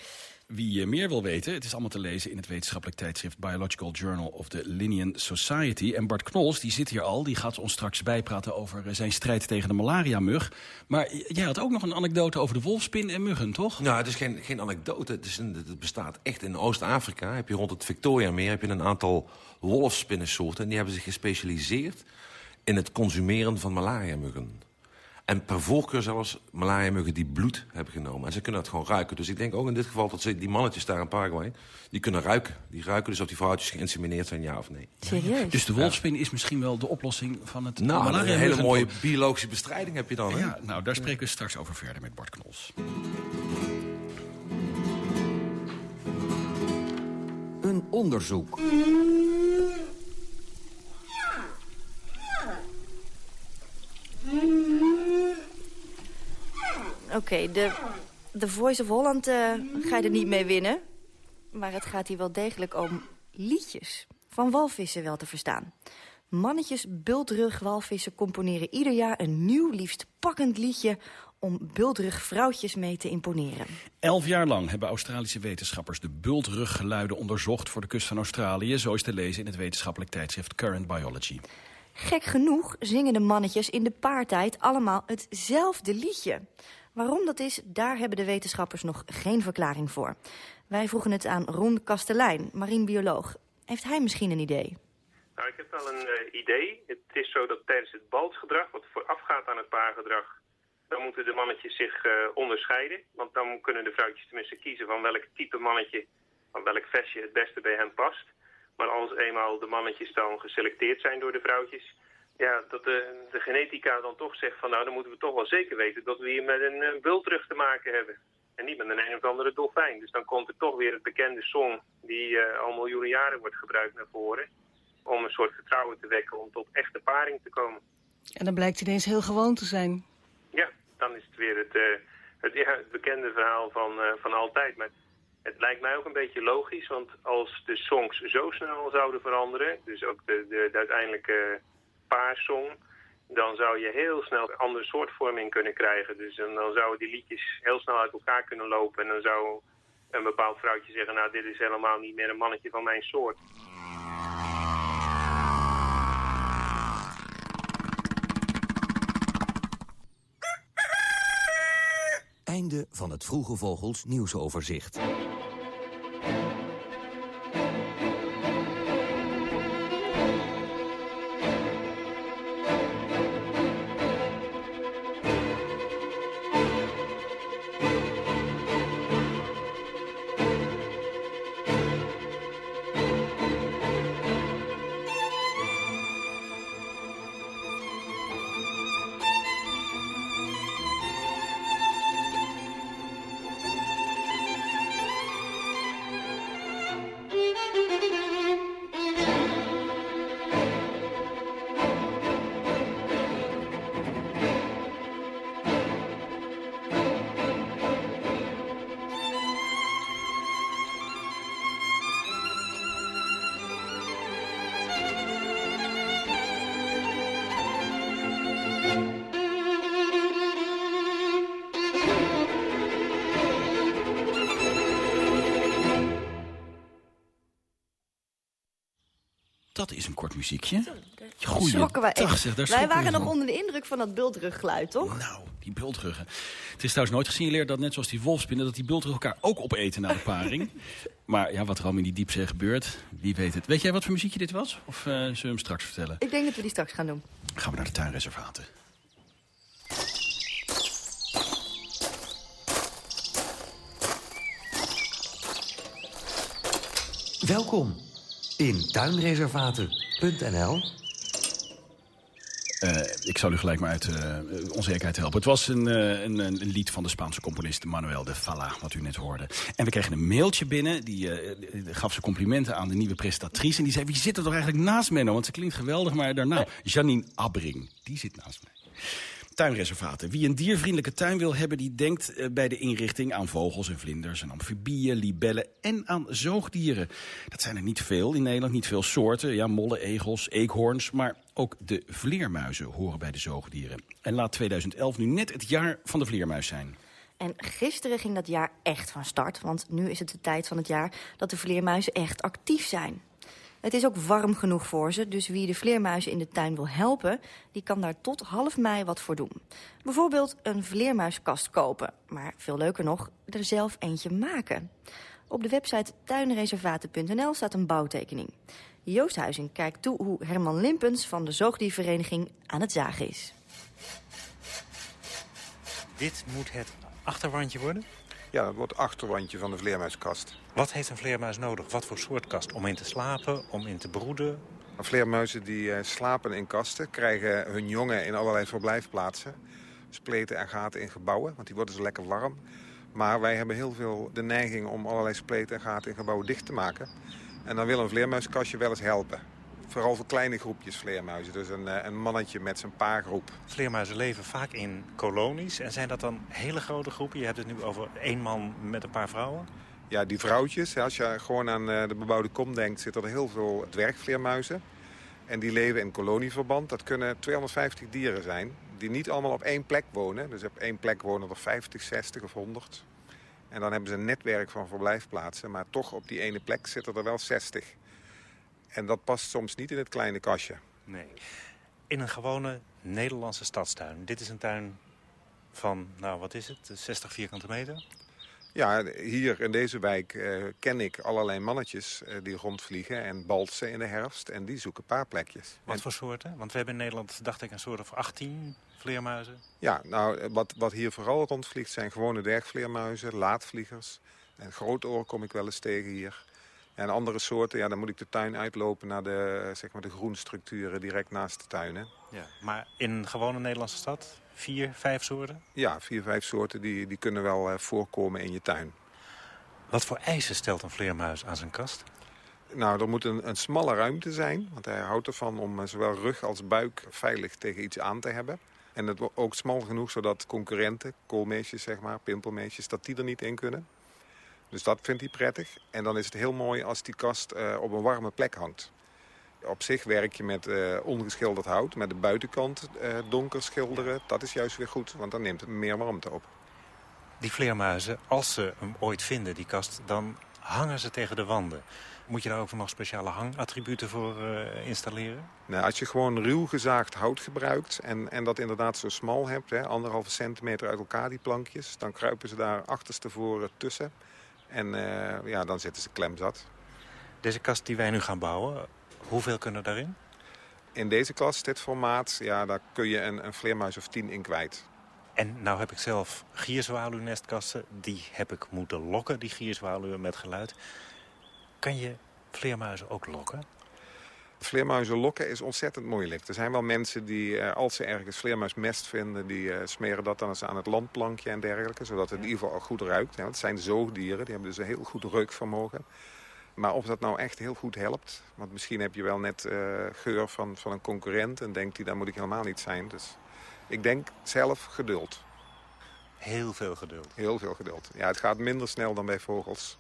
Wie meer wil weten, het is allemaal te lezen in het wetenschappelijk tijdschrift Biological Journal of the Linnean Society. En Bart Knols, die zit hier al, die gaat ons straks bijpraten over eh, zijn strijd tegen de malaria-mug. Maar jij had ook nog een anekdote over de wolfspin en muggen, toch? Nou, het is geen, geen anekdote. Het, is een, het bestaat echt in Oost-Afrika. Heb je rond het Victoriameer heb je een aantal wolfspinnensoorten. En die hebben zich gespecialiseerd in het consumeren van malaria-muggen. En per voorkeur zelfs malaria-muggen die bloed hebben genomen. En ze kunnen het gewoon ruiken. Dus ik denk ook in dit geval dat ze, die mannetjes daar in Paraguay... die kunnen ruiken. Die ruiken dus of die vrouwtjes geïnsemineerd zijn, ja of nee. Serieus? Dus de wolfspin is misschien wel de oplossing van het Nou, een hele mooie biologische bestrijding heb je dan, hè? Ja, nou, daar spreken we straks over verder met Bart Knols. Een onderzoek. Oké, de, de Voice of Holland eh, ga je er niet mee winnen. Maar het gaat hier wel degelijk om liedjes. Van walvissen wel te verstaan. Mannetjes bultrugwalvissen componeren ieder jaar een nieuw, liefst pakkend liedje... om bultrug vrouwtjes mee te imponeren. Elf jaar lang hebben Australische wetenschappers de bultruggeluiden onderzocht voor de kust van Australië. Zo is te lezen in het wetenschappelijk tijdschrift Current Biology. Gek genoeg zingen de mannetjes in de paartijd allemaal hetzelfde liedje. Waarom dat is, daar hebben de wetenschappers nog geen verklaring voor. Wij vroegen het aan Ron Kastelein, marinebioloog. Heeft hij misschien een idee? Nou, ik heb wel een eh, idee. Het is zo dat tijdens het balsgedrag, wat voorafgaat aan het paargedrag, dan moeten de mannetjes zich eh, onderscheiden. Want dan kunnen de vrouwtjes tenminste kiezen van welk type mannetje, van welk vestje het beste bij hen past. Maar als eenmaal de mannetjes dan geselecteerd zijn door de vrouwtjes, ja, dat de, de genetica dan toch zegt van nou, dan moeten we toch wel zeker weten dat we hier met een uh, bultrug te maken hebben. En niet met een een of andere dolfijn. Dus dan komt er toch weer het bekende song die eh, al miljoenen jaren wordt gebruikt naar voren. Om een soort vertrouwen te wekken om tot echte paring te komen. En dan blijkt het ineens heel gewoon te zijn. Ja, dan is het weer het, eh, het, ja, het bekende verhaal van, eh, van altijd. Maar het lijkt mij ook een beetje logisch, want als de songs zo snel zouden veranderen, dus ook de, de, de uiteindelijke paarsong, dan zou je heel snel een andere soortvorming kunnen krijgen. Dus dan, dan zouden die liedjes heel snel uit elkaar kunnen lopen en dan zou een bepaald vrouwtje zeggen, nou dit is helemaal niet meer een mannetje van mijn soort. Einde van het Vroege Vogels nieuwsoverzicht. Dat is een kort muziekje. Schrokken echt. zeg, daar wij waren we nog van. onder de indruk van dat bultruggeluid, toch? Nou, die bultruggen. Het is trouwens nooit gesignaleerd dat net zoals die wolfspinnen... dat die bultruggen elkaar ook opeten na de paring. [laughs] maar ja, wat er allemaal in die diepzee gebeurt, wie weet het. Weet jij wat voor muziekje dit was? Of eh, zullen we hem straks vertellen? Ik denk dat we die straks gaan doen. Gaan we naar de tuinreservaten. Welkom in Tuinreservaten vleermuizenvriendelijk.nl Uh, ik zal u gelijk maar uit uh, onzekerheid helpen. Het was een, uh, een, een, lied van de Spaanse componist Manuel de Falla, wat u net hoorde. En we kregen een mailtje binnen, die gaf ze complimenten aan de nieuwe presentatrice. En die zei, wie zit er toch eigenlijk naast Menno? Want ze klinkt geweldig, maar daarna, Janine Abbring, die zit naast mij tuinreservaten. Wie een diervriendelijke tuin wil hebben, die denkt eh, bij de inrichting aan vogels en vlinders en amfibieën, libellen en aan zoogdieren. Dat zijn er niet veel in Nederland, niet veel soorten. Ja, mollen, egels, eekhoorns, maar ook de vleermuizen horen bij de zoogdieren. En laat 2011 nu net het jaar van de vleermuis zijn. En gisteren ging dat jaar echt van start, want nu is het de tijd van het jaar dat de vleermuizen echt actief zijn. Het is ook warm genoeg voor ze, dus wie de vleermuizen in de tuin wil helpen... die kan daar tot half mei wat voor doen. Bijvoorbeeld een vleermuiskast kopen. Maar veel leuker nog, er zelf eentje maken. Op de website tuinreservaten.nl staat een bouwtekening. Joost Huizing kijkt toe hoe Herman Limpens van de Zoogdiervereniging aan het zagen is. Dit moet het achterwandje worden? Ja, dat wordt het achterwandje van de vleermuiskast. Wat heeft een vleermuis nodig? Wat voor soort kast? Om in te slapen, om in te broeden? Vleermuizen die uh, slapen in kasten, krijgen hun jongen in allerlei verblijfplaatsen. Spleten en gaten in gebouwen, want die worden zo lekker warm. Maar wij hebben heel veel de neiging om allerlei spleten en gaten in gebouwen dicht te maken. En dan wil een vleermuiskastje wel eens helpen. Vooral voor kleine groepjes vleermuizen. Dus een, eh, een mannetje met zijn paargroep. Vleermuizen leven vaak in kolonies. En zijn dat dan hele grote groepen? Je hebt het nu over één man met een paar vrouwen. Ja, die vrouwtjes. Als je gewoon aan eh, de bebouwde kom denkt... zitten er heel veel dwergvleermuizen. En die leven in kolonieverband. Dat kunnen 250 dieren zijn. Die niet allemaal op één plek wonen. Dus op één plek wonen er 50, 60 of 100. En dan hebben ze een netwerk van verblijfplaatsen. Maar toch op die ene plek zitten er wel 60. En dat past soms niet in het kleine kastje. Nee. In een gewone Nederlandse stadstuin. Dit is een tuin van, nou wat is het, 60 vierkante meter? Ja, hier in deze wijk uh, ken ik allerlei mannetjes uh, die rondvliegen en balsen in de herfst. En die zoeken paarplekjes. Wat en... voor soorten? Want we hebben in Nederland, dacht ik, een soort of 18 vleermuizen. Ja, nou, wat, wat hier vooral rondvliegt zijn gewone dwergvleermuizen, laadvliegers. En grootoor kom ik wel eens tegen hier. En andere soorten, ja, dan moet ik de tuin uitlopen naar de, zeg maar de groenstructuren direct naast de tuinen. Ja, maar in een gewone Nederlandse stad, vier, vijf soorten? Ja, vier, vijf soorten die, die kunnen wel uh, voorkomen in je tuin. Wat voor eisen stelt een vleermuis aan zijn kast? Nou, er moet een, een smalle ruimte zijn. Want hij houdt ervan om zowel rug als buik veilig tegen iets aan te hebben. En het ook smal genoeg zodat concurrenten, koolmeesjes zeg maar, pimpelmeesjes, dat die er niet in kunnen. Dus dat vindt hij prettig. En dan is het heel mooi als die kast uh, op een warme plek hangt. Op zich werk je met uh, ongeschilderd hout, met de buitenkant uh, donker schilderen. Dat is juist weer goed, want dan neemt het meer warmte op. Die vleermuizen, als ze hem ooit vinden, die kast, dan hangen ze tegen de wanden. Moet je daar ook nog speciale hangattributen voor uh, installeren? Nou, als je gewoon ruw gezaagd hout gebruikt en, en dat inderdaad zo smal hebt... Hè, anderhalve centimeter uit elkaar die plankjes... dan kruipen ze daar achterstevoren tussen... En uh, ja, dan zitten ze klemzat. Deze kast die wij nu gaan bouwen, hoeveel kunnen daarin? In deze kast, dit formaat, ja, daar kun je een, een vleermuis of tien in kwijt. En nou heb ik zelf gierzwaluwnestkasten. Die heb ik moeten lokken, die gierzwaluwen met geluid. Kan je vleermuizen ook lokken? Vleermuizen lokken is ontzettend moeilijk. Er zijn wel mensen die, uh, als ze ergens vleermuismest vinden... die uh, smeren dat dan eens aan het landplankje en dergelijke... zodat het in ieder geval al goed ruikt. Ja, het zijn zoogdieren, die hebben dus een heel goed reukvermogen. Maar of dat nou echt heel goed helpt... want misschien heb je wel net uh, geur van, van een concurrent... en denkt die, daar moet ik helemaal niet zijn. Dus ik denk zelf geduld. Heel veel geduld? Heel veel geduld. Ja, het gaat minder snel dan bij vogels.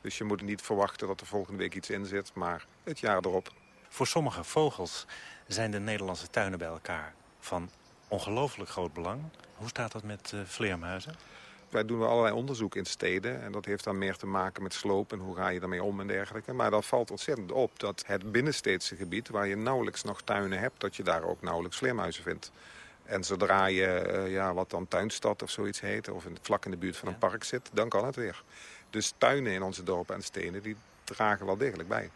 Dus je moet niet verwachten dat er volgende week iets in zit... maar het jaar erop... Voor sommige vogels zijn de Nederlandse tuinen bij elkaar van ongelooflijk groot belang. Hoe staat dat met uh, vleermuizen? Wij doen allerlei onderzoek in steden. En dat heeft dan meer te maken met sloop en hoe ga je daarmee om en dergelijke. Maar dan valt ontzettend op dat het binnensteedse gebied... waar je nauwelijks nog tuinen hebt, dat je daar ook nauwelijks vleermuizen vindt. En zodra je uh, ja, wat dan tuinstad of zoiets heet... of in, vlak in de buurt van een park zit, dan kan het weer. Dus tuinen in onze dorpen en steden die dragen wel degelijk bij.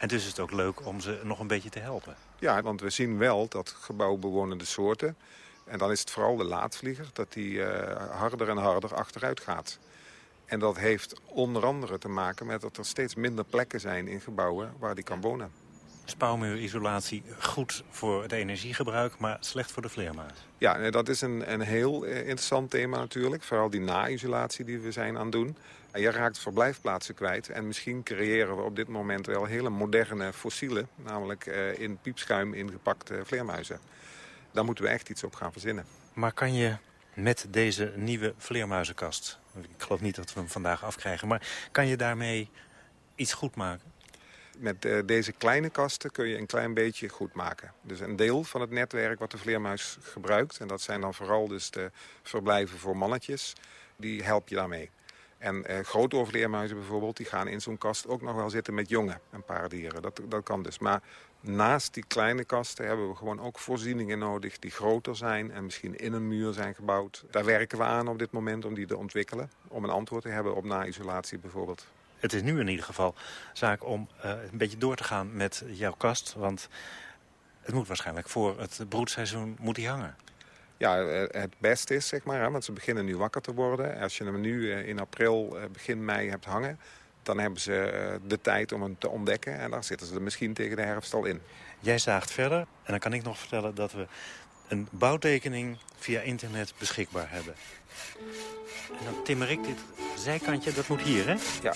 En dus is het ook leuk om ze nog een beetje te helpen. Ja, want we zien wel dat gebouwbewonende soorten... en dan is het vooral de laadvlieger... dat die uh, harder en harder achteruit gaat. En dat heeft onder andere te maken met dat er steeds minder plekken zijn in gebouwen waar die kan wonen. spouwmuurisolatie goed voor het energiegebruik... maar slecht voor de vleermuis. Ja, dat is een, een heel eh, interessant thema natuurlijk. Vooral die na-isolatie die we zijn aan het doen. En je raakt verblijfplaatsen kwijt. En misschien creëren we op dit moment wel hele moderne fossielen. Namelijk eh, in piepschuim ingepakte vleermuizen. Daar moeten we echt iets op gaan verzinnen. Maar kan je met deze nieuwe vleermuizenkast... ik geloof niet dat we hem vandaag afkrijgen... maar kan je daarmee iets goed maken? Met uh, deze kleine kasten kun je een klein beetje goed maken. Dus een deel van het netwerk wat de vleermuis gebruikt... en dat zijn dan vooral dus de verblijven voor mannetjes... die help je daarmee. En uh, grootoorvleermuizen bijvoorbeeld, die gaan in zo'n kast ook nog wel zitten met jongen, een paar dieren. Dat, dat kan dus. Maar naast die kleine kasten hebben we gewoon ook voorzieningen nodig die groter zijn en misschien in een muur zijn gebouwd. Daar werken we aan op dit moment om die te ontwikkelen. Om een antwoord te hebben op na-isolatie bijvoorbeeld. Het is nu in ieder geval zaak om uh, een beetje door te gaan met jouw kast. Want het moet waarschijnlijk voor het broedseizoen moet die hangen. Ja, eh, het beste is, zeg maar, hè, want ze beginnen nu wakker te worden. Als je hem nu in april, begin mei hebt hangen dan hebben ze eh, de tijd om hem te ontdekken. En dan zitten ze er misschien tegen de herfst al in. Jij zaagt verder. En dan kan ik nog vertellen dat we een bouwtekening via internet beschikbaar hebben. En dan timmer ik dit zijkantje, dat moet hier, hè? Ja.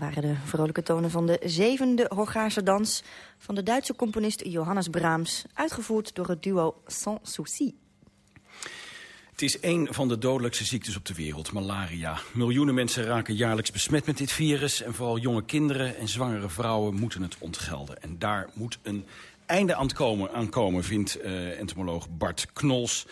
Waren de vrolijke tonen van de zevende Hongaarse dans... van de Duitse componist Johannes Brahms... uitgevoerd door het duo Sans Souci. Het is een van de dodelijkste ziektes op de wereld, malaria. Miljoenen mensen raken jaarlijks besmet met dit virus... en vooral jonge kinderen en zwangere vrouwen moeten het ontgelden. En daar moet een einde aan komen, vindt uh, entomoloog Bart Knols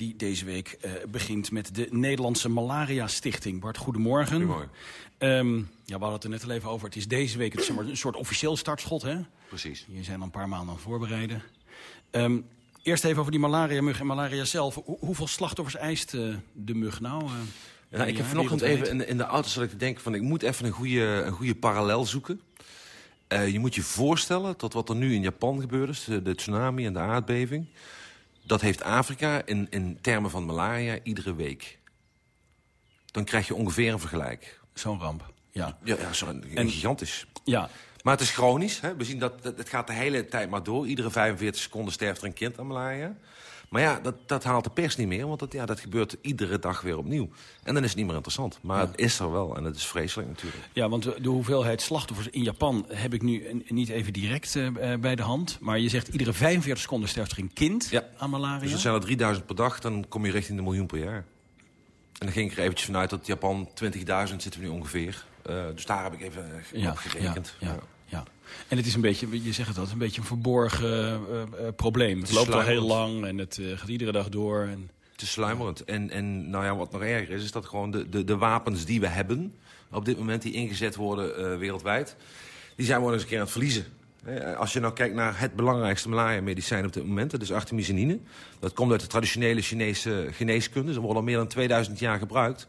die deze week uh, begint met de Nederlandse Malaria Stichting. Bart, goedemorgen. Goedemorgen. Um, ja, we hadden het er net al even over. Het is deze week het, zeg maar, een soort officieel startschot, hè? Precies. Je zijn al een paar maanden aan het voorbereiden. Um, eerst even over die malaria-mug en malaria zelf. Ho hoeveel slachtoffers eist uh, de mug nou? Uh, ja, ik heb vanochtend even in, in, de auto zat ik te denken van... ik moet even een goede, een goede parallel zoeken. Uh, je moet je voorstellen tot wat er nu in Japan gebeurt is. De, de tsunami en de aardbeving. Dat heeft Afrika in, in termen van malaria iedere week. Dan krijg je ongeveer een vergelijk. Zo'n ramp, ja. Ja, gigantisch. Ja. Maar het is chronisch. Hè? We zien dat het gaat de hele tijd maar door. Iedere 45 seconden sterft er een kind aan malaria. Maar ja, dat, dat haalt de pers niet meer, want dat, ja, dat gebeurt iedere dag weer opnieuw. En dan is het niet meer interessant. Maar ja. het is er wel en het is vreselijk natuurlijk. Ja, want de hoeveelheid slachtoffers in Japan heb ik nu niet even direct uh, bij de hand. Maar je zegt iedere 45 seconden sterft er een kind ja. aan malaria. Dus er zijn er 3000 per dag, dan kom je richting de miljoen per jaar. En dan ging ik er eventjes vanuit dat Japan 20.000 zitten we nu ongeveer. Uh, dus daar heb ik even op gerekend. Ja. En het is een beetje, je zegt het al, een beetje een verborgen uh, uh, probleem. Het, het loopt al heel lang en het gaat iedere dag door. En... Het is sluimerend. En, en nou ja, wat nog erger is, is dat gewoon de, de, de wapens die we hebben... op dit moment die ingezet worden wereldwijd... die zijn we nog eens een keer aan het verliezen. Als je nou kijkt naar het belangrijkste malaria-medicijn op dit moment... dat is artemisinine. Dat komt uit de traditionele Chinese geneeskunde. Ze worden al meer dan 2000 jaar gebruikt.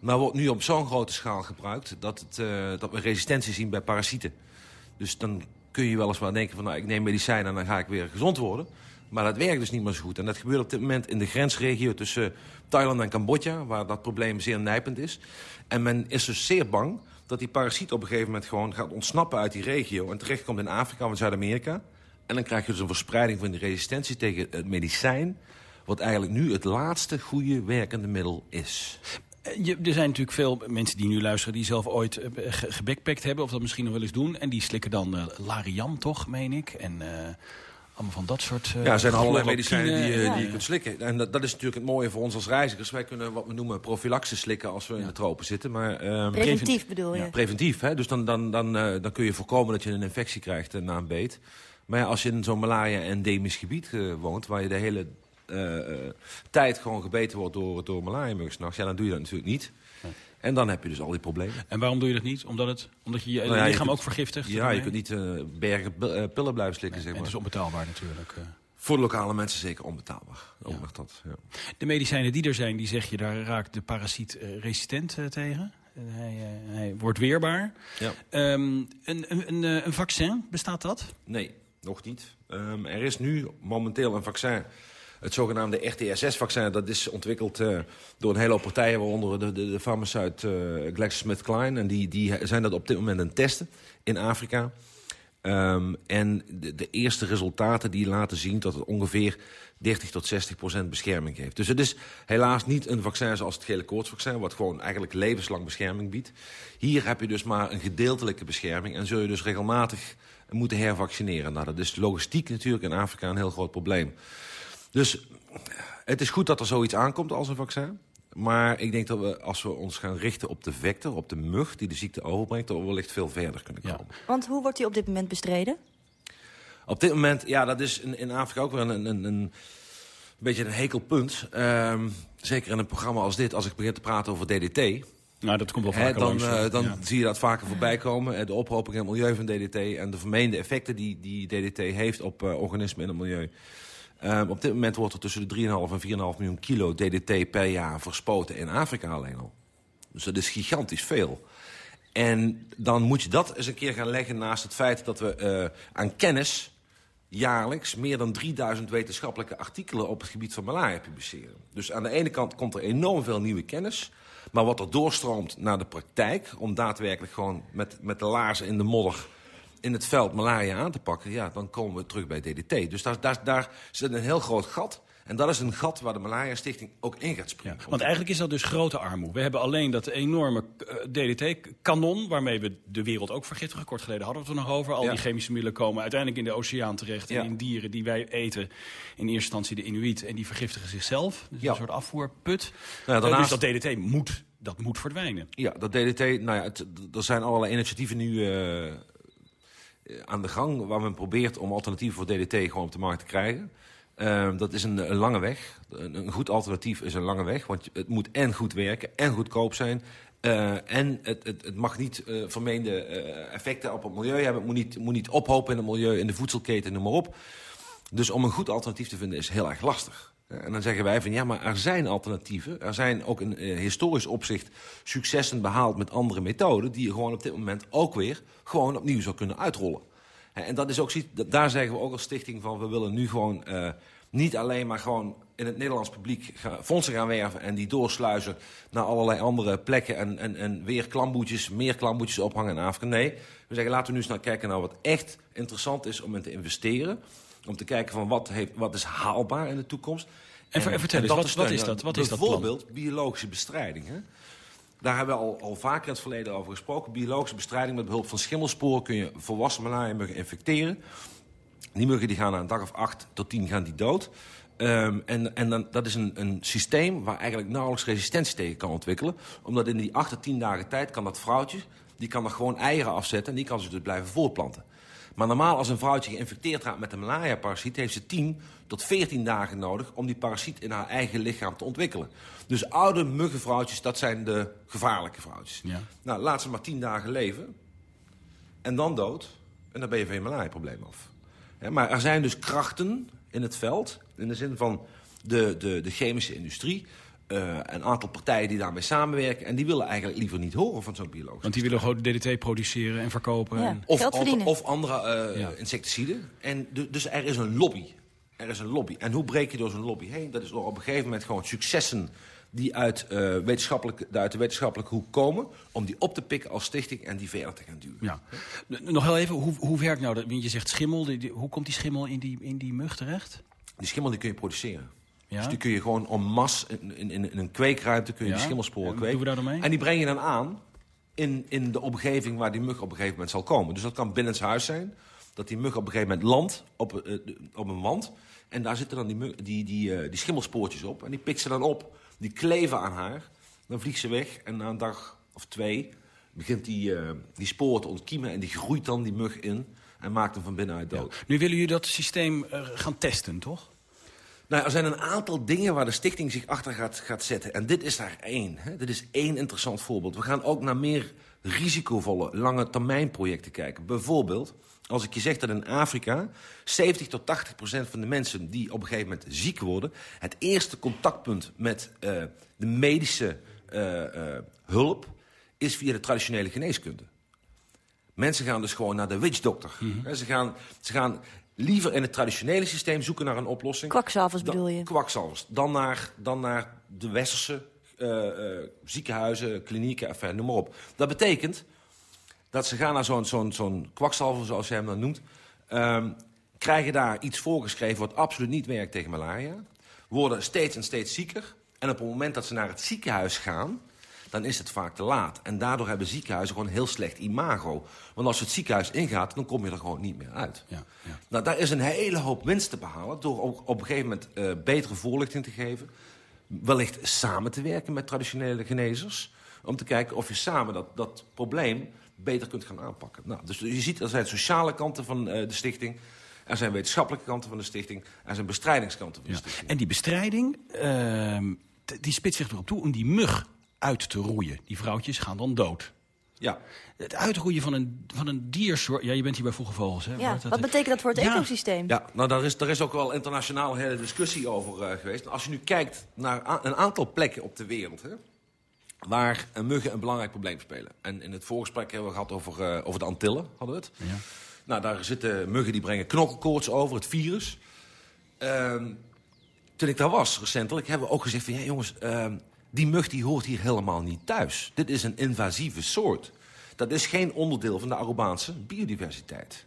Maar wordt nu op zo'n grote schaal gebruikt... dat, het, uh, dat we resistentie zien bij parasieten. Dus dan kun je weliswaar denken van... nou, ik neem medicijnen en dan ga ik weer gezond worden. Maar dat werkt dus niet meer zo goed. En dat gebeurt op dit moment in de grensregio tussen Thailand en Cambodja... waar dat probleem zeer nijpend is. En men is dus zeer bang dat die parasiet op een gegeven moment gewoon gaat ontsnappen uit die regio... en terechtkomt in Afrika of Zuid-Amerika. En dan krijg je dus een verspreiding van die resistentie tegen het medicijn... wat eigenlijk nu het laatste goede werkende middel is. Je, er zijn natuurlijk veel mensen die nu luisteren... die zelf ooit eh, ge- gebackpackt hebben of dat misschien nog wel eens doen. En die slikken dan eh, Lariam toch, meen ik. En eh, allemaal van dat soort... eh, Ja, er zijn allerlei medicijnen die, Ja. die je kunt slikken. En dat, dat is natuurlijk het mooie voor ons als reizigers. Wij kunnen wat we noemen profilaxe slikken als we in de tropen zitten. Maar, ehm, Preventief bedoel je? Ja, preventief. Hè? Dus dan, dan, dan, eh, dan kun je voorkomen dat je een infectie krijgt na een beet. Maar ja, als je in zo'n malaria-endemisch gebied eh, woont... waar je de hele tijd gewoon gebeten wordt door, door malaria s'nachts... ja, dan doe je dat natuurlijk niet. En dan heb je dus al die problemen. En waarom doe je dat niet? Omdat, het, omdat je je Nou ja, lichaam kunt- ook vergiftigt? Ja, je kunt niet eh, bergen pi- eh, pillen blijven slikken, zeg maar. het is onbetaalbaar natuurlijk. eh. Voor de lokale mensen zeker onbetaalbaar. Ondanks dat, ja. De medicijnen die er zijn, die zeg je, daar raakt de parasiet eh, resistent eh, tegen. En Hij, eh, hij wordt weerbaar. Ja. Ehm, een, een, een, eh, een vaccin, bestaat dat? Nee, nog niet. Ehm, er is nu momenteel een vaccin, het zogenaamde RTSS-vaccin. Dat is ontwikkeld eh, door een hele hoop partijen, waaronder de, de, de farmaceut eh GlaxoSmithKline. En die, die zijn dat op dit moment aan het testen in Afrika. Ehm, en de, de eerste resultaten die laten zien dat het ongeveer 30 tot 60 procent bescherming heeft. Dus het is helaas niet een vaccin zoals het gele koortsvaccin... wat gewoon eigenlijk levenslang bescherming biedt. Hier heb je dus maar een gedeeltelijke bescherming... en zul je dus regelmatig moeten hervaccineren. Nou, dat is logistiek natuurlijk in Afrika een heel groot probleem. Dus het is goed dat er zoiets aankomt als een vaccin. Maar ik denk dat we, als we ons gaan richten op de vector, op de mug... die de ziekte overbrengt, dat we wellicht veel verder kunnen komen. Want hoe wordt die op dit moment bestreden? Op dit moment, ja, dat is in, in Afrika ook wel een, een, een beetje een hekelpunt. Ehm, zeker in een programma als dit, als ik begin te praten over DDT... Nou, dat komt wel vaker dan, langs, eh, dan Ja. zie je dat vaker voorbij komen. Eh, De ophoping in het milieu van DDT en de vermeende effecten die, die DDT heeft op eh, organismen in het milieu. Ehm, op dit moment wordt er tussen de 3,5 en 4,5 miljoen kilo DDT per jaar verspoten in Afrika alleen al. Dus dat is gigantisch veel. En dan moet je dat eens een keer gaan leggen naast het feit dat we eh, aan kennis jaarlijks meer dan 3000 wetenschappelijke artikelen op het gebied van malaria publiceren. Dus aan de ene kant komt er enorm veel nieuwe kennis. Maar wat er doorstroomt naar de praktijk... om daadwerkelijk gewoon met, met de laarzen in de modder in het veld malaria aan te pakken... ja, dan komen we terug bij DDT. Dus daar, daar, daar zit een heel groot gat. En dat is een gat waar de Malaria Stichting ook in gaat springen. Want eigenlijk is dat dus grote armoede. We hebben alleen dat enorme eh, DDT-kanon... waarmee we de wereld ook vergiftigen. Kort geleden hadden we het er nog over. Al Ja. die chemische middelen komen uiteindelijk in de oceaan terecht... Ja. en in dieren die wij eten. In eerste instantie de Inuit. En die vergiftigen zichzelf. Dus een soort afvoerput. Nou ja, Eh, daarnaast- Dus dat DDT moet, dat moet verdwijnen. Ja, dat DDT, nou ja, het, er zijn allerlei initiatieven nu eh, aan de gang... waar men probeert om alternatieven voor DDT gewoon op de markt te krijgen. Eh, dat is een, lange weg. Een, goed alternatief is een lange weg. Want het moet en goed werken en goedkoop zijn. Eh, en het, het, het mag niet eh, vermeende eh, effecten op het milieu hebben. Het moet niet, moet niet ophopen in het milieu, in de voedselketen, noem maar op. Dus om een goed alternatief te vinden is heel erg lastig. Eh, En dan zeggen wij van ja, maar er zijn alternatieven. Er zijn ook in eh, historisch opzicht successen behaald met andere methoden... die je gewoon op dit moment ook weer gewoon opnieuw zou kunnen uitrollen. Hè, En dat is ook, daar zeggen we ook als stichting van... we willen nu gewoon eh, niet alleen maar gewoon in het Nederlands publiek fondsen gaan werven... en die doorsluizen naar allerlei andere plekken... en, en, en weer klamboetjes, meer klamboetjes ophangen in Afrika. Nee, we zeggen laten we nu eens naar kijken naar wat echt interessant is om in te investeren... Om te kijken van wat, heeft, wat is haalbaar in de toekomst. En ver- vertel eens, wat- te wat is dat? Wat is dat? Bijvoorbeeld biologische bestrijding. Hè? Daar hebben we al, al vaker in het verleden over gesproken. Biologische bestrijding met behulp van schimmelsporen kun je volwassen malaria-muggen infecteren. Die muggen die gaan na een dag of acht tot tien gaan die dood. Ehm, en en dan, dat is een, een systeem waar eigenlijk nauwelijks resistentie tegen kan ontwikkelen. Omdat in die acht tot tien dagen tijd kan dat vrouwtje... die kan er gewoon eieren afzetten en die kan zich dus blijven voortplanten. Maar normaal als een vrouwtje geïnfecteerd raakt met een malaria-parasiet... heeft ze 10 tot 14 dagen nodig om die parasiet in haar eigen lichaam te ontwikkelen. Dus oude muggenvrouwtjes, dat zijn de gevaarlijke vrouwtjes. Nou, laat ze maar 10 dagen leven en dan dood. En dan ben je van je malaria-probleem af. Maar er zijn dus krachten in het veld... in de zin van de, de, de chemische industrie... eh, een aantal partijen die daarmee samenwerken. En die willen eigenlijk liever niet horen van zo'n biologisch Want die willen gewoon DDT produceren en verkopen. Ja. En... of, Geld of, verdienen. of andere eh, insecticiden. En du- dus er is een lobby. Er is een lobby. En hoe breek je door zo'n lobby heen? Dat is door op een gegeven moment gewoon successen die uit, eh, wetenschappelijke, die uit de wetenschappelijke hoek komen... om die op te pikken als stichting en die verder te gaan duwen. Ja. Nog heel even, hoe, hoe werkt nou dat? Want je zegt schimmel, die- die- hoe komt die schimmel in die, in die mug terecht? Die schimmel die kun je produceren. Ja? Dus die kun je gewoon en masse in, in, in een kweekruimte kun je Ja? die schimmelsporen kweken. doen we daar mee? En die breng je dan aan in, in de omgeving waar die mug op een gegeven moment zal komen. Dus dat kan binnenshuis zijn. Dat die mug op een gegeven moment landt op, eh, de- op een wand. En daar zitten dan die, mug- die, die, eh, die schimmelspoortjes op. En die pikt ze dan op. Die kleven aan haar. Dan vliegt ze weg. En na een dag of twee begint die, eh, die spoor te ontkiemen. En die groeit dan die mug in. En maakt hem van binnenuit dood. Nu willen jullie dat systeem eh, gaan testen, toch? Nou, er zijn een aantal dingen waar de stichting zich achter gaat, gaat zetten. En dit is daar één. Hè? Dit is één interessant voorbeeld. We gaan ook naar meer risicovolle, lange termijn projecten kijken. Bijvoorbeeld, als ik je zeg dat in Afrika... 70 tot 80 procent van de mensen die op een gegeven moment ziek worden... het eerste contactpunt met eh, de medische eh, eh, hulp... is via de traditionele geneeskunde. Mensen gaan dus gewoon naar de witchdokter. Hè, Ze, gaan, ze gaan liever in het traditionele systeem zoeken naar een oplossing. Kwakzalvers bedoel je? Kwakzalvers. Dan naar, dan naar de westerse eh, eh, ziekenhuizen, klinieken, enfin, noem maar op. Dat betekent dat ze gaan naar zo'n zo'n zo'n kwakzalver, zoals jij hem dan noemt... ehm, krijgen daar iets voorgeschreven wat absoluut niet werkt tegen malaria... worden steeds en steeds zieker... en op het moment dat ze naar het ziekenhuis gaan dan is het vaak te laat. En daardoor hebben ziekenhuizen gewoon een heel slecht imago. Want als je het ziekenhuis ingaat, dan kom je er gewoon niet meer uit. Ja, ja. Nou, daar is een hele hoop winst te behalen... door ook op een gegeven moment eh, betere voorlichting te geven. Wellicht samen te werken met traditionele genezers. Om te kijken of je samen dat, dat probleem beter kunt gaan aanpakken. Nou, dus je ziet, er zijn sociale kanten van eh, de stichting... Er zijn wetenschappelijke kanten van de stichting. Er zijn bestrijdingskanten van de stichting. En die bestrijding, t- die spitst zich erop toe om die mug uit te roeien. Die vrouwtjes gaan dan dood. Ja. Het uitroeien van een, van een diersoort... Ja, je bent hier bij Vroege Vogels, hè? Ja, wat betekent dat voor het Ja. ecosysteem? Ja, nou daar is, daar is ook wel internationaal een hele discussie over eh, geweest. Als je nu kijkt naar een aantal plekken op de wereld... Hè, waar eh, muggen een belangrijk probleem spelen. En in het voorgesprek hebben we gehad over, eh, over de Antillen, hadden we het. Ja. Nou, daar zitten muggen die brengen knokkelkoorts over, het virus. Ehm, toen ik daar was, recentelijk, hebben we ook gezegd van... ja jongens, ehm, die mug die hoort hier helemaal niet thuis. Dit is een invasieve soort. Dat is geen onderdeel van de Arubaanse biodiversiteit.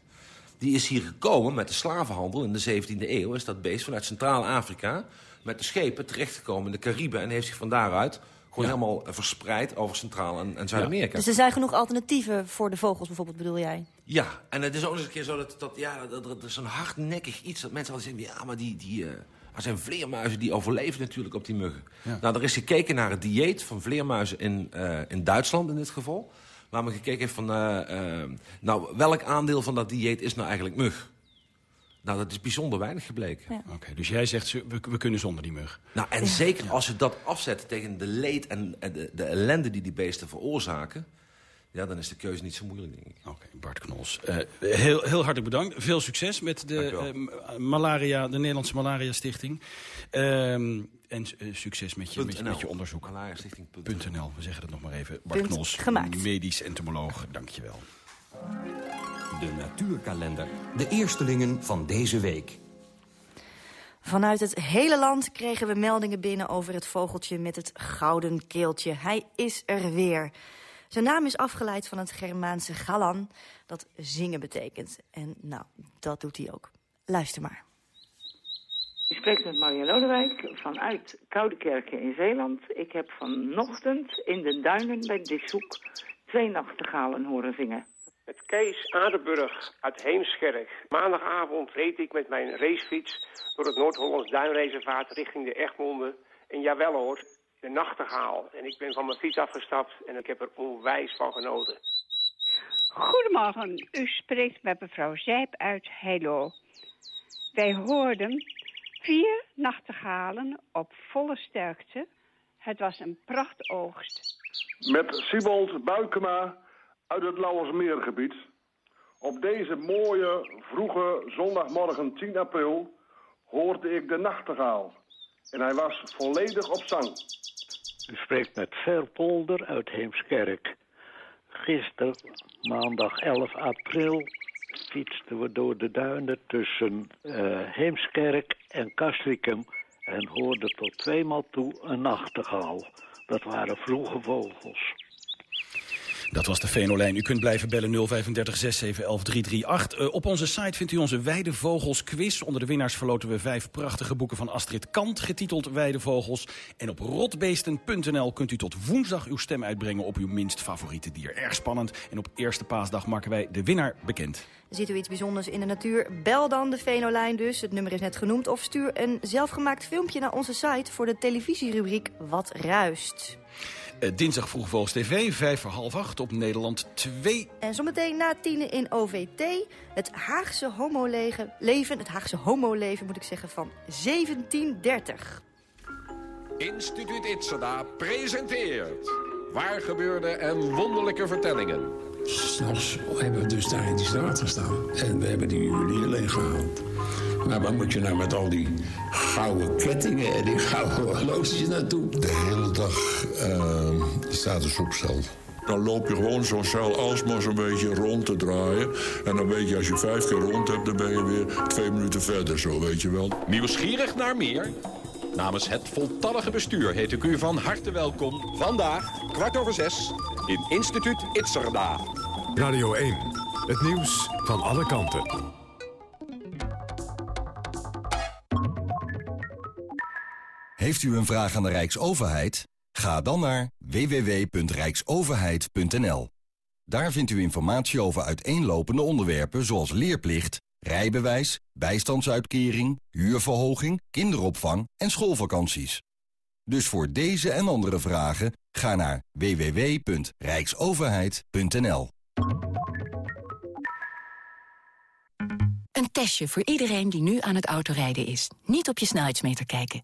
Die is hier gekomen met de slavenhandel in de 17e eeuw. Is dat beest vanuit Centraal-Afrika met de schepen terechtgekomen in de Cariben... en heeft zich van daaruit gewoon helemaal eh, verspreid over Centraal- en, en Zuid-Amerika. Dus er zijn genoeg alternatieven voor de vogels bijvoorbeeld, bedoel jij? Ja, en het is ook eens een keer zo dat, dat ja, dat, dat is een hardnekkig iets dat mensen altijd zeggen, ja, maar die, die, eh, er zijn vleermuizen die overleven natuurlijk op die muggen. Ja. Nou, er is gekeken naar het dieet van vleermuizen in, eh, in Duitsland in dit geval. Waar men gekeken heeft van, eh, eh, nou, welk aandeel van dat dieet is nou eigenlijk mug? Nou, dat is bijzonder weinig gebleken. Oké, dus jij zegt, ze- we, we kunnen zonder die mug. Nou, en zeker als je dat afzet tegen de leed en en de, de ellende die die beesten veroorzaken... ja, dan is de keuze niet zo moeilijk, denk ik. Oké, Bart Knols. Eh, heel, heel hartelijk bedankt. Veel succes met de, eh, malaria, de Nederlandse Malaria Stichting. Ehm, en eh, succes met je, met, je- met je onderzoek. Malariastichting.nl. We zeggen het nog maar even. Bart Punt Knols, gemaakt. medisch entomoloog. Dankjewel. De natuurkalender. De eerstelingen van deze week. Vanuit het hele land kregen we meldingen binnen over het vogeltje met het gouden keeltje. Hij is er weer. Zijn naam is afgeleid van het Germaanse galan, dat zingen betekent. En nou, dat doet hij ook. Luister maar. Ik spreek met Marja Lodewijk vanuit Koudekerken in Zeeland. Ik heb vanochtend in de duinen bij Dishoek twee nachtegalen horen zingen. Met Kees Adenburg uit Heemskerk. Maandagavond reed ik met mijn racefiets door het Noord-Hollands Duinreservaat richting de Egmonde. En jawel hoor, de nachtegaal. En ik ben van mijn fiets afgestapt en ik heb er onwijs van genoten. Goedemorgen, u spreekt met mevrouw Zijp uit Heilo. Wij hoorden vier nachtegalen op volle sterkte. Het was een prachtoogst. Met Sibold Buikema uit het Lauwersmeergebied. Op deze mooie, vroege zondagmorgen 10 april hoorde ik de nachtegaal. En hij was volledig op zang. U spreekt met Verpolder uit Heemskerk. Gisteren, maandag 11 april, fietsten we door de duinen tussen uh, Heemskerk en Castricum... en hoorden tot tweemaal toe een nachtegaal. Dat waren vroege vogels. Dat was de Venolijn. U kunt blijven bellen 035 6711 338. Uh, op onze site vindt u onze Weidevogels quiz. Onder de winnaars verloten we vijf prachtige boeken van Astrid Kant... getiteld Weidevogels. En op rotbeesten.nl kunt u tot woensdag uw stem uitbrengen... op uw minst favoriete dier. Erg spannend. En op eerste paasdag maken wij de winnaar bekend. Ziet u iets bijzonders in de natuur? Bel dan de Venolijn dus. Het nummer is net genoemd. Of stuur een zelfgemaakt filmpje naar onze site... voor de televisierubriek Wat Ruist. Uh, dinsdag vroeg Vogels TV, vijf voor half acht op Nederland 2. En zometeen na tienen in OVT, het Haagse homoleven, leven, het Haagse homoleven moet ik zeggen, van 1730. Instituut Itzada presenteert waar gebeurde en wonderlijke vertellingen. S'nachts hebben we dus daar in die straat gestaan en we hebben die juwelier leeggehaald. Maar waar moet je nou met al die gouden kettingen en die gouden horloges naartoe? De hele dag uh, staat een soepcel. Dan loop je gewoon zo'n cel alsmaar zo'n beetje rond te draaien. En dan weet je, als je vijf keer rond hebt, dan ben je weer twee minuten verder, zo weet je wel. Nieuwsgierig naar meer? Namens het voltallige bestuur heet ik u van harte welkom. Vandaag, kwart over zes, in Instituut Itzerda. Radio 1, het nieuws van alle kanten. Heeft u een vraag aan de Rijksoverheid? Ga dan naar www.rijksoverheid.nl. Daar vindt u informatie over uiteenlopende onderwerpen zoals leerplicht, rijbewijs, bijstandsuitkering, huurverhoging, kinderopvang en schoolvakanties. Dus voor deze en andere vragen ga naar www.rijksoverheid.nl. Een testje voor iedereen die nu aan het autorijden is. Niet op je snelheidsmeter kijken.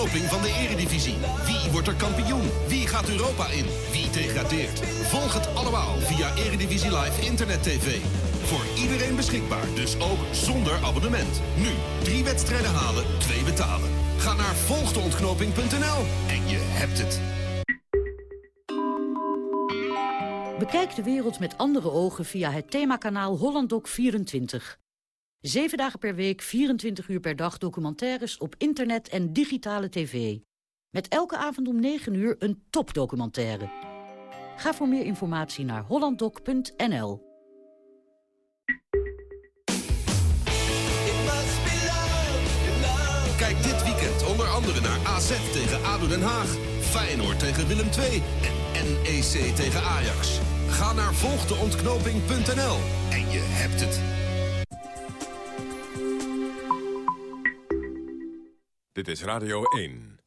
Ontknoping van de eredivisie. Wie wordt er kampioen? Wie gaat Europa in? Wie degradeert? Volg het allemaal via Eredivisie Live Internet TV. Voor iedereen beschikbaar, dus ook zonder abonnement. Nu, drie wedstrijden halen, twee betalen. Ga naar volgdeontknoping.nl en je hebt het. Bekijk de wereld met andere ogen via het themakanaal HollandDoc24. Zeven dagen per week, 24 uur per dag documentaires op internet en digitale tv. Met elke avond om 9 uur een topdocumentaire. Ga voor meer informatie naar hollanddoc.nl. Kijk dit weekend onder andere naar AZ tegen ADO Den Haag, Feyenoord tegen Willem II en NEC tegen Ajax. Ga naar volgdeontknoping.nl en je hebt het. Dit is Radio 1.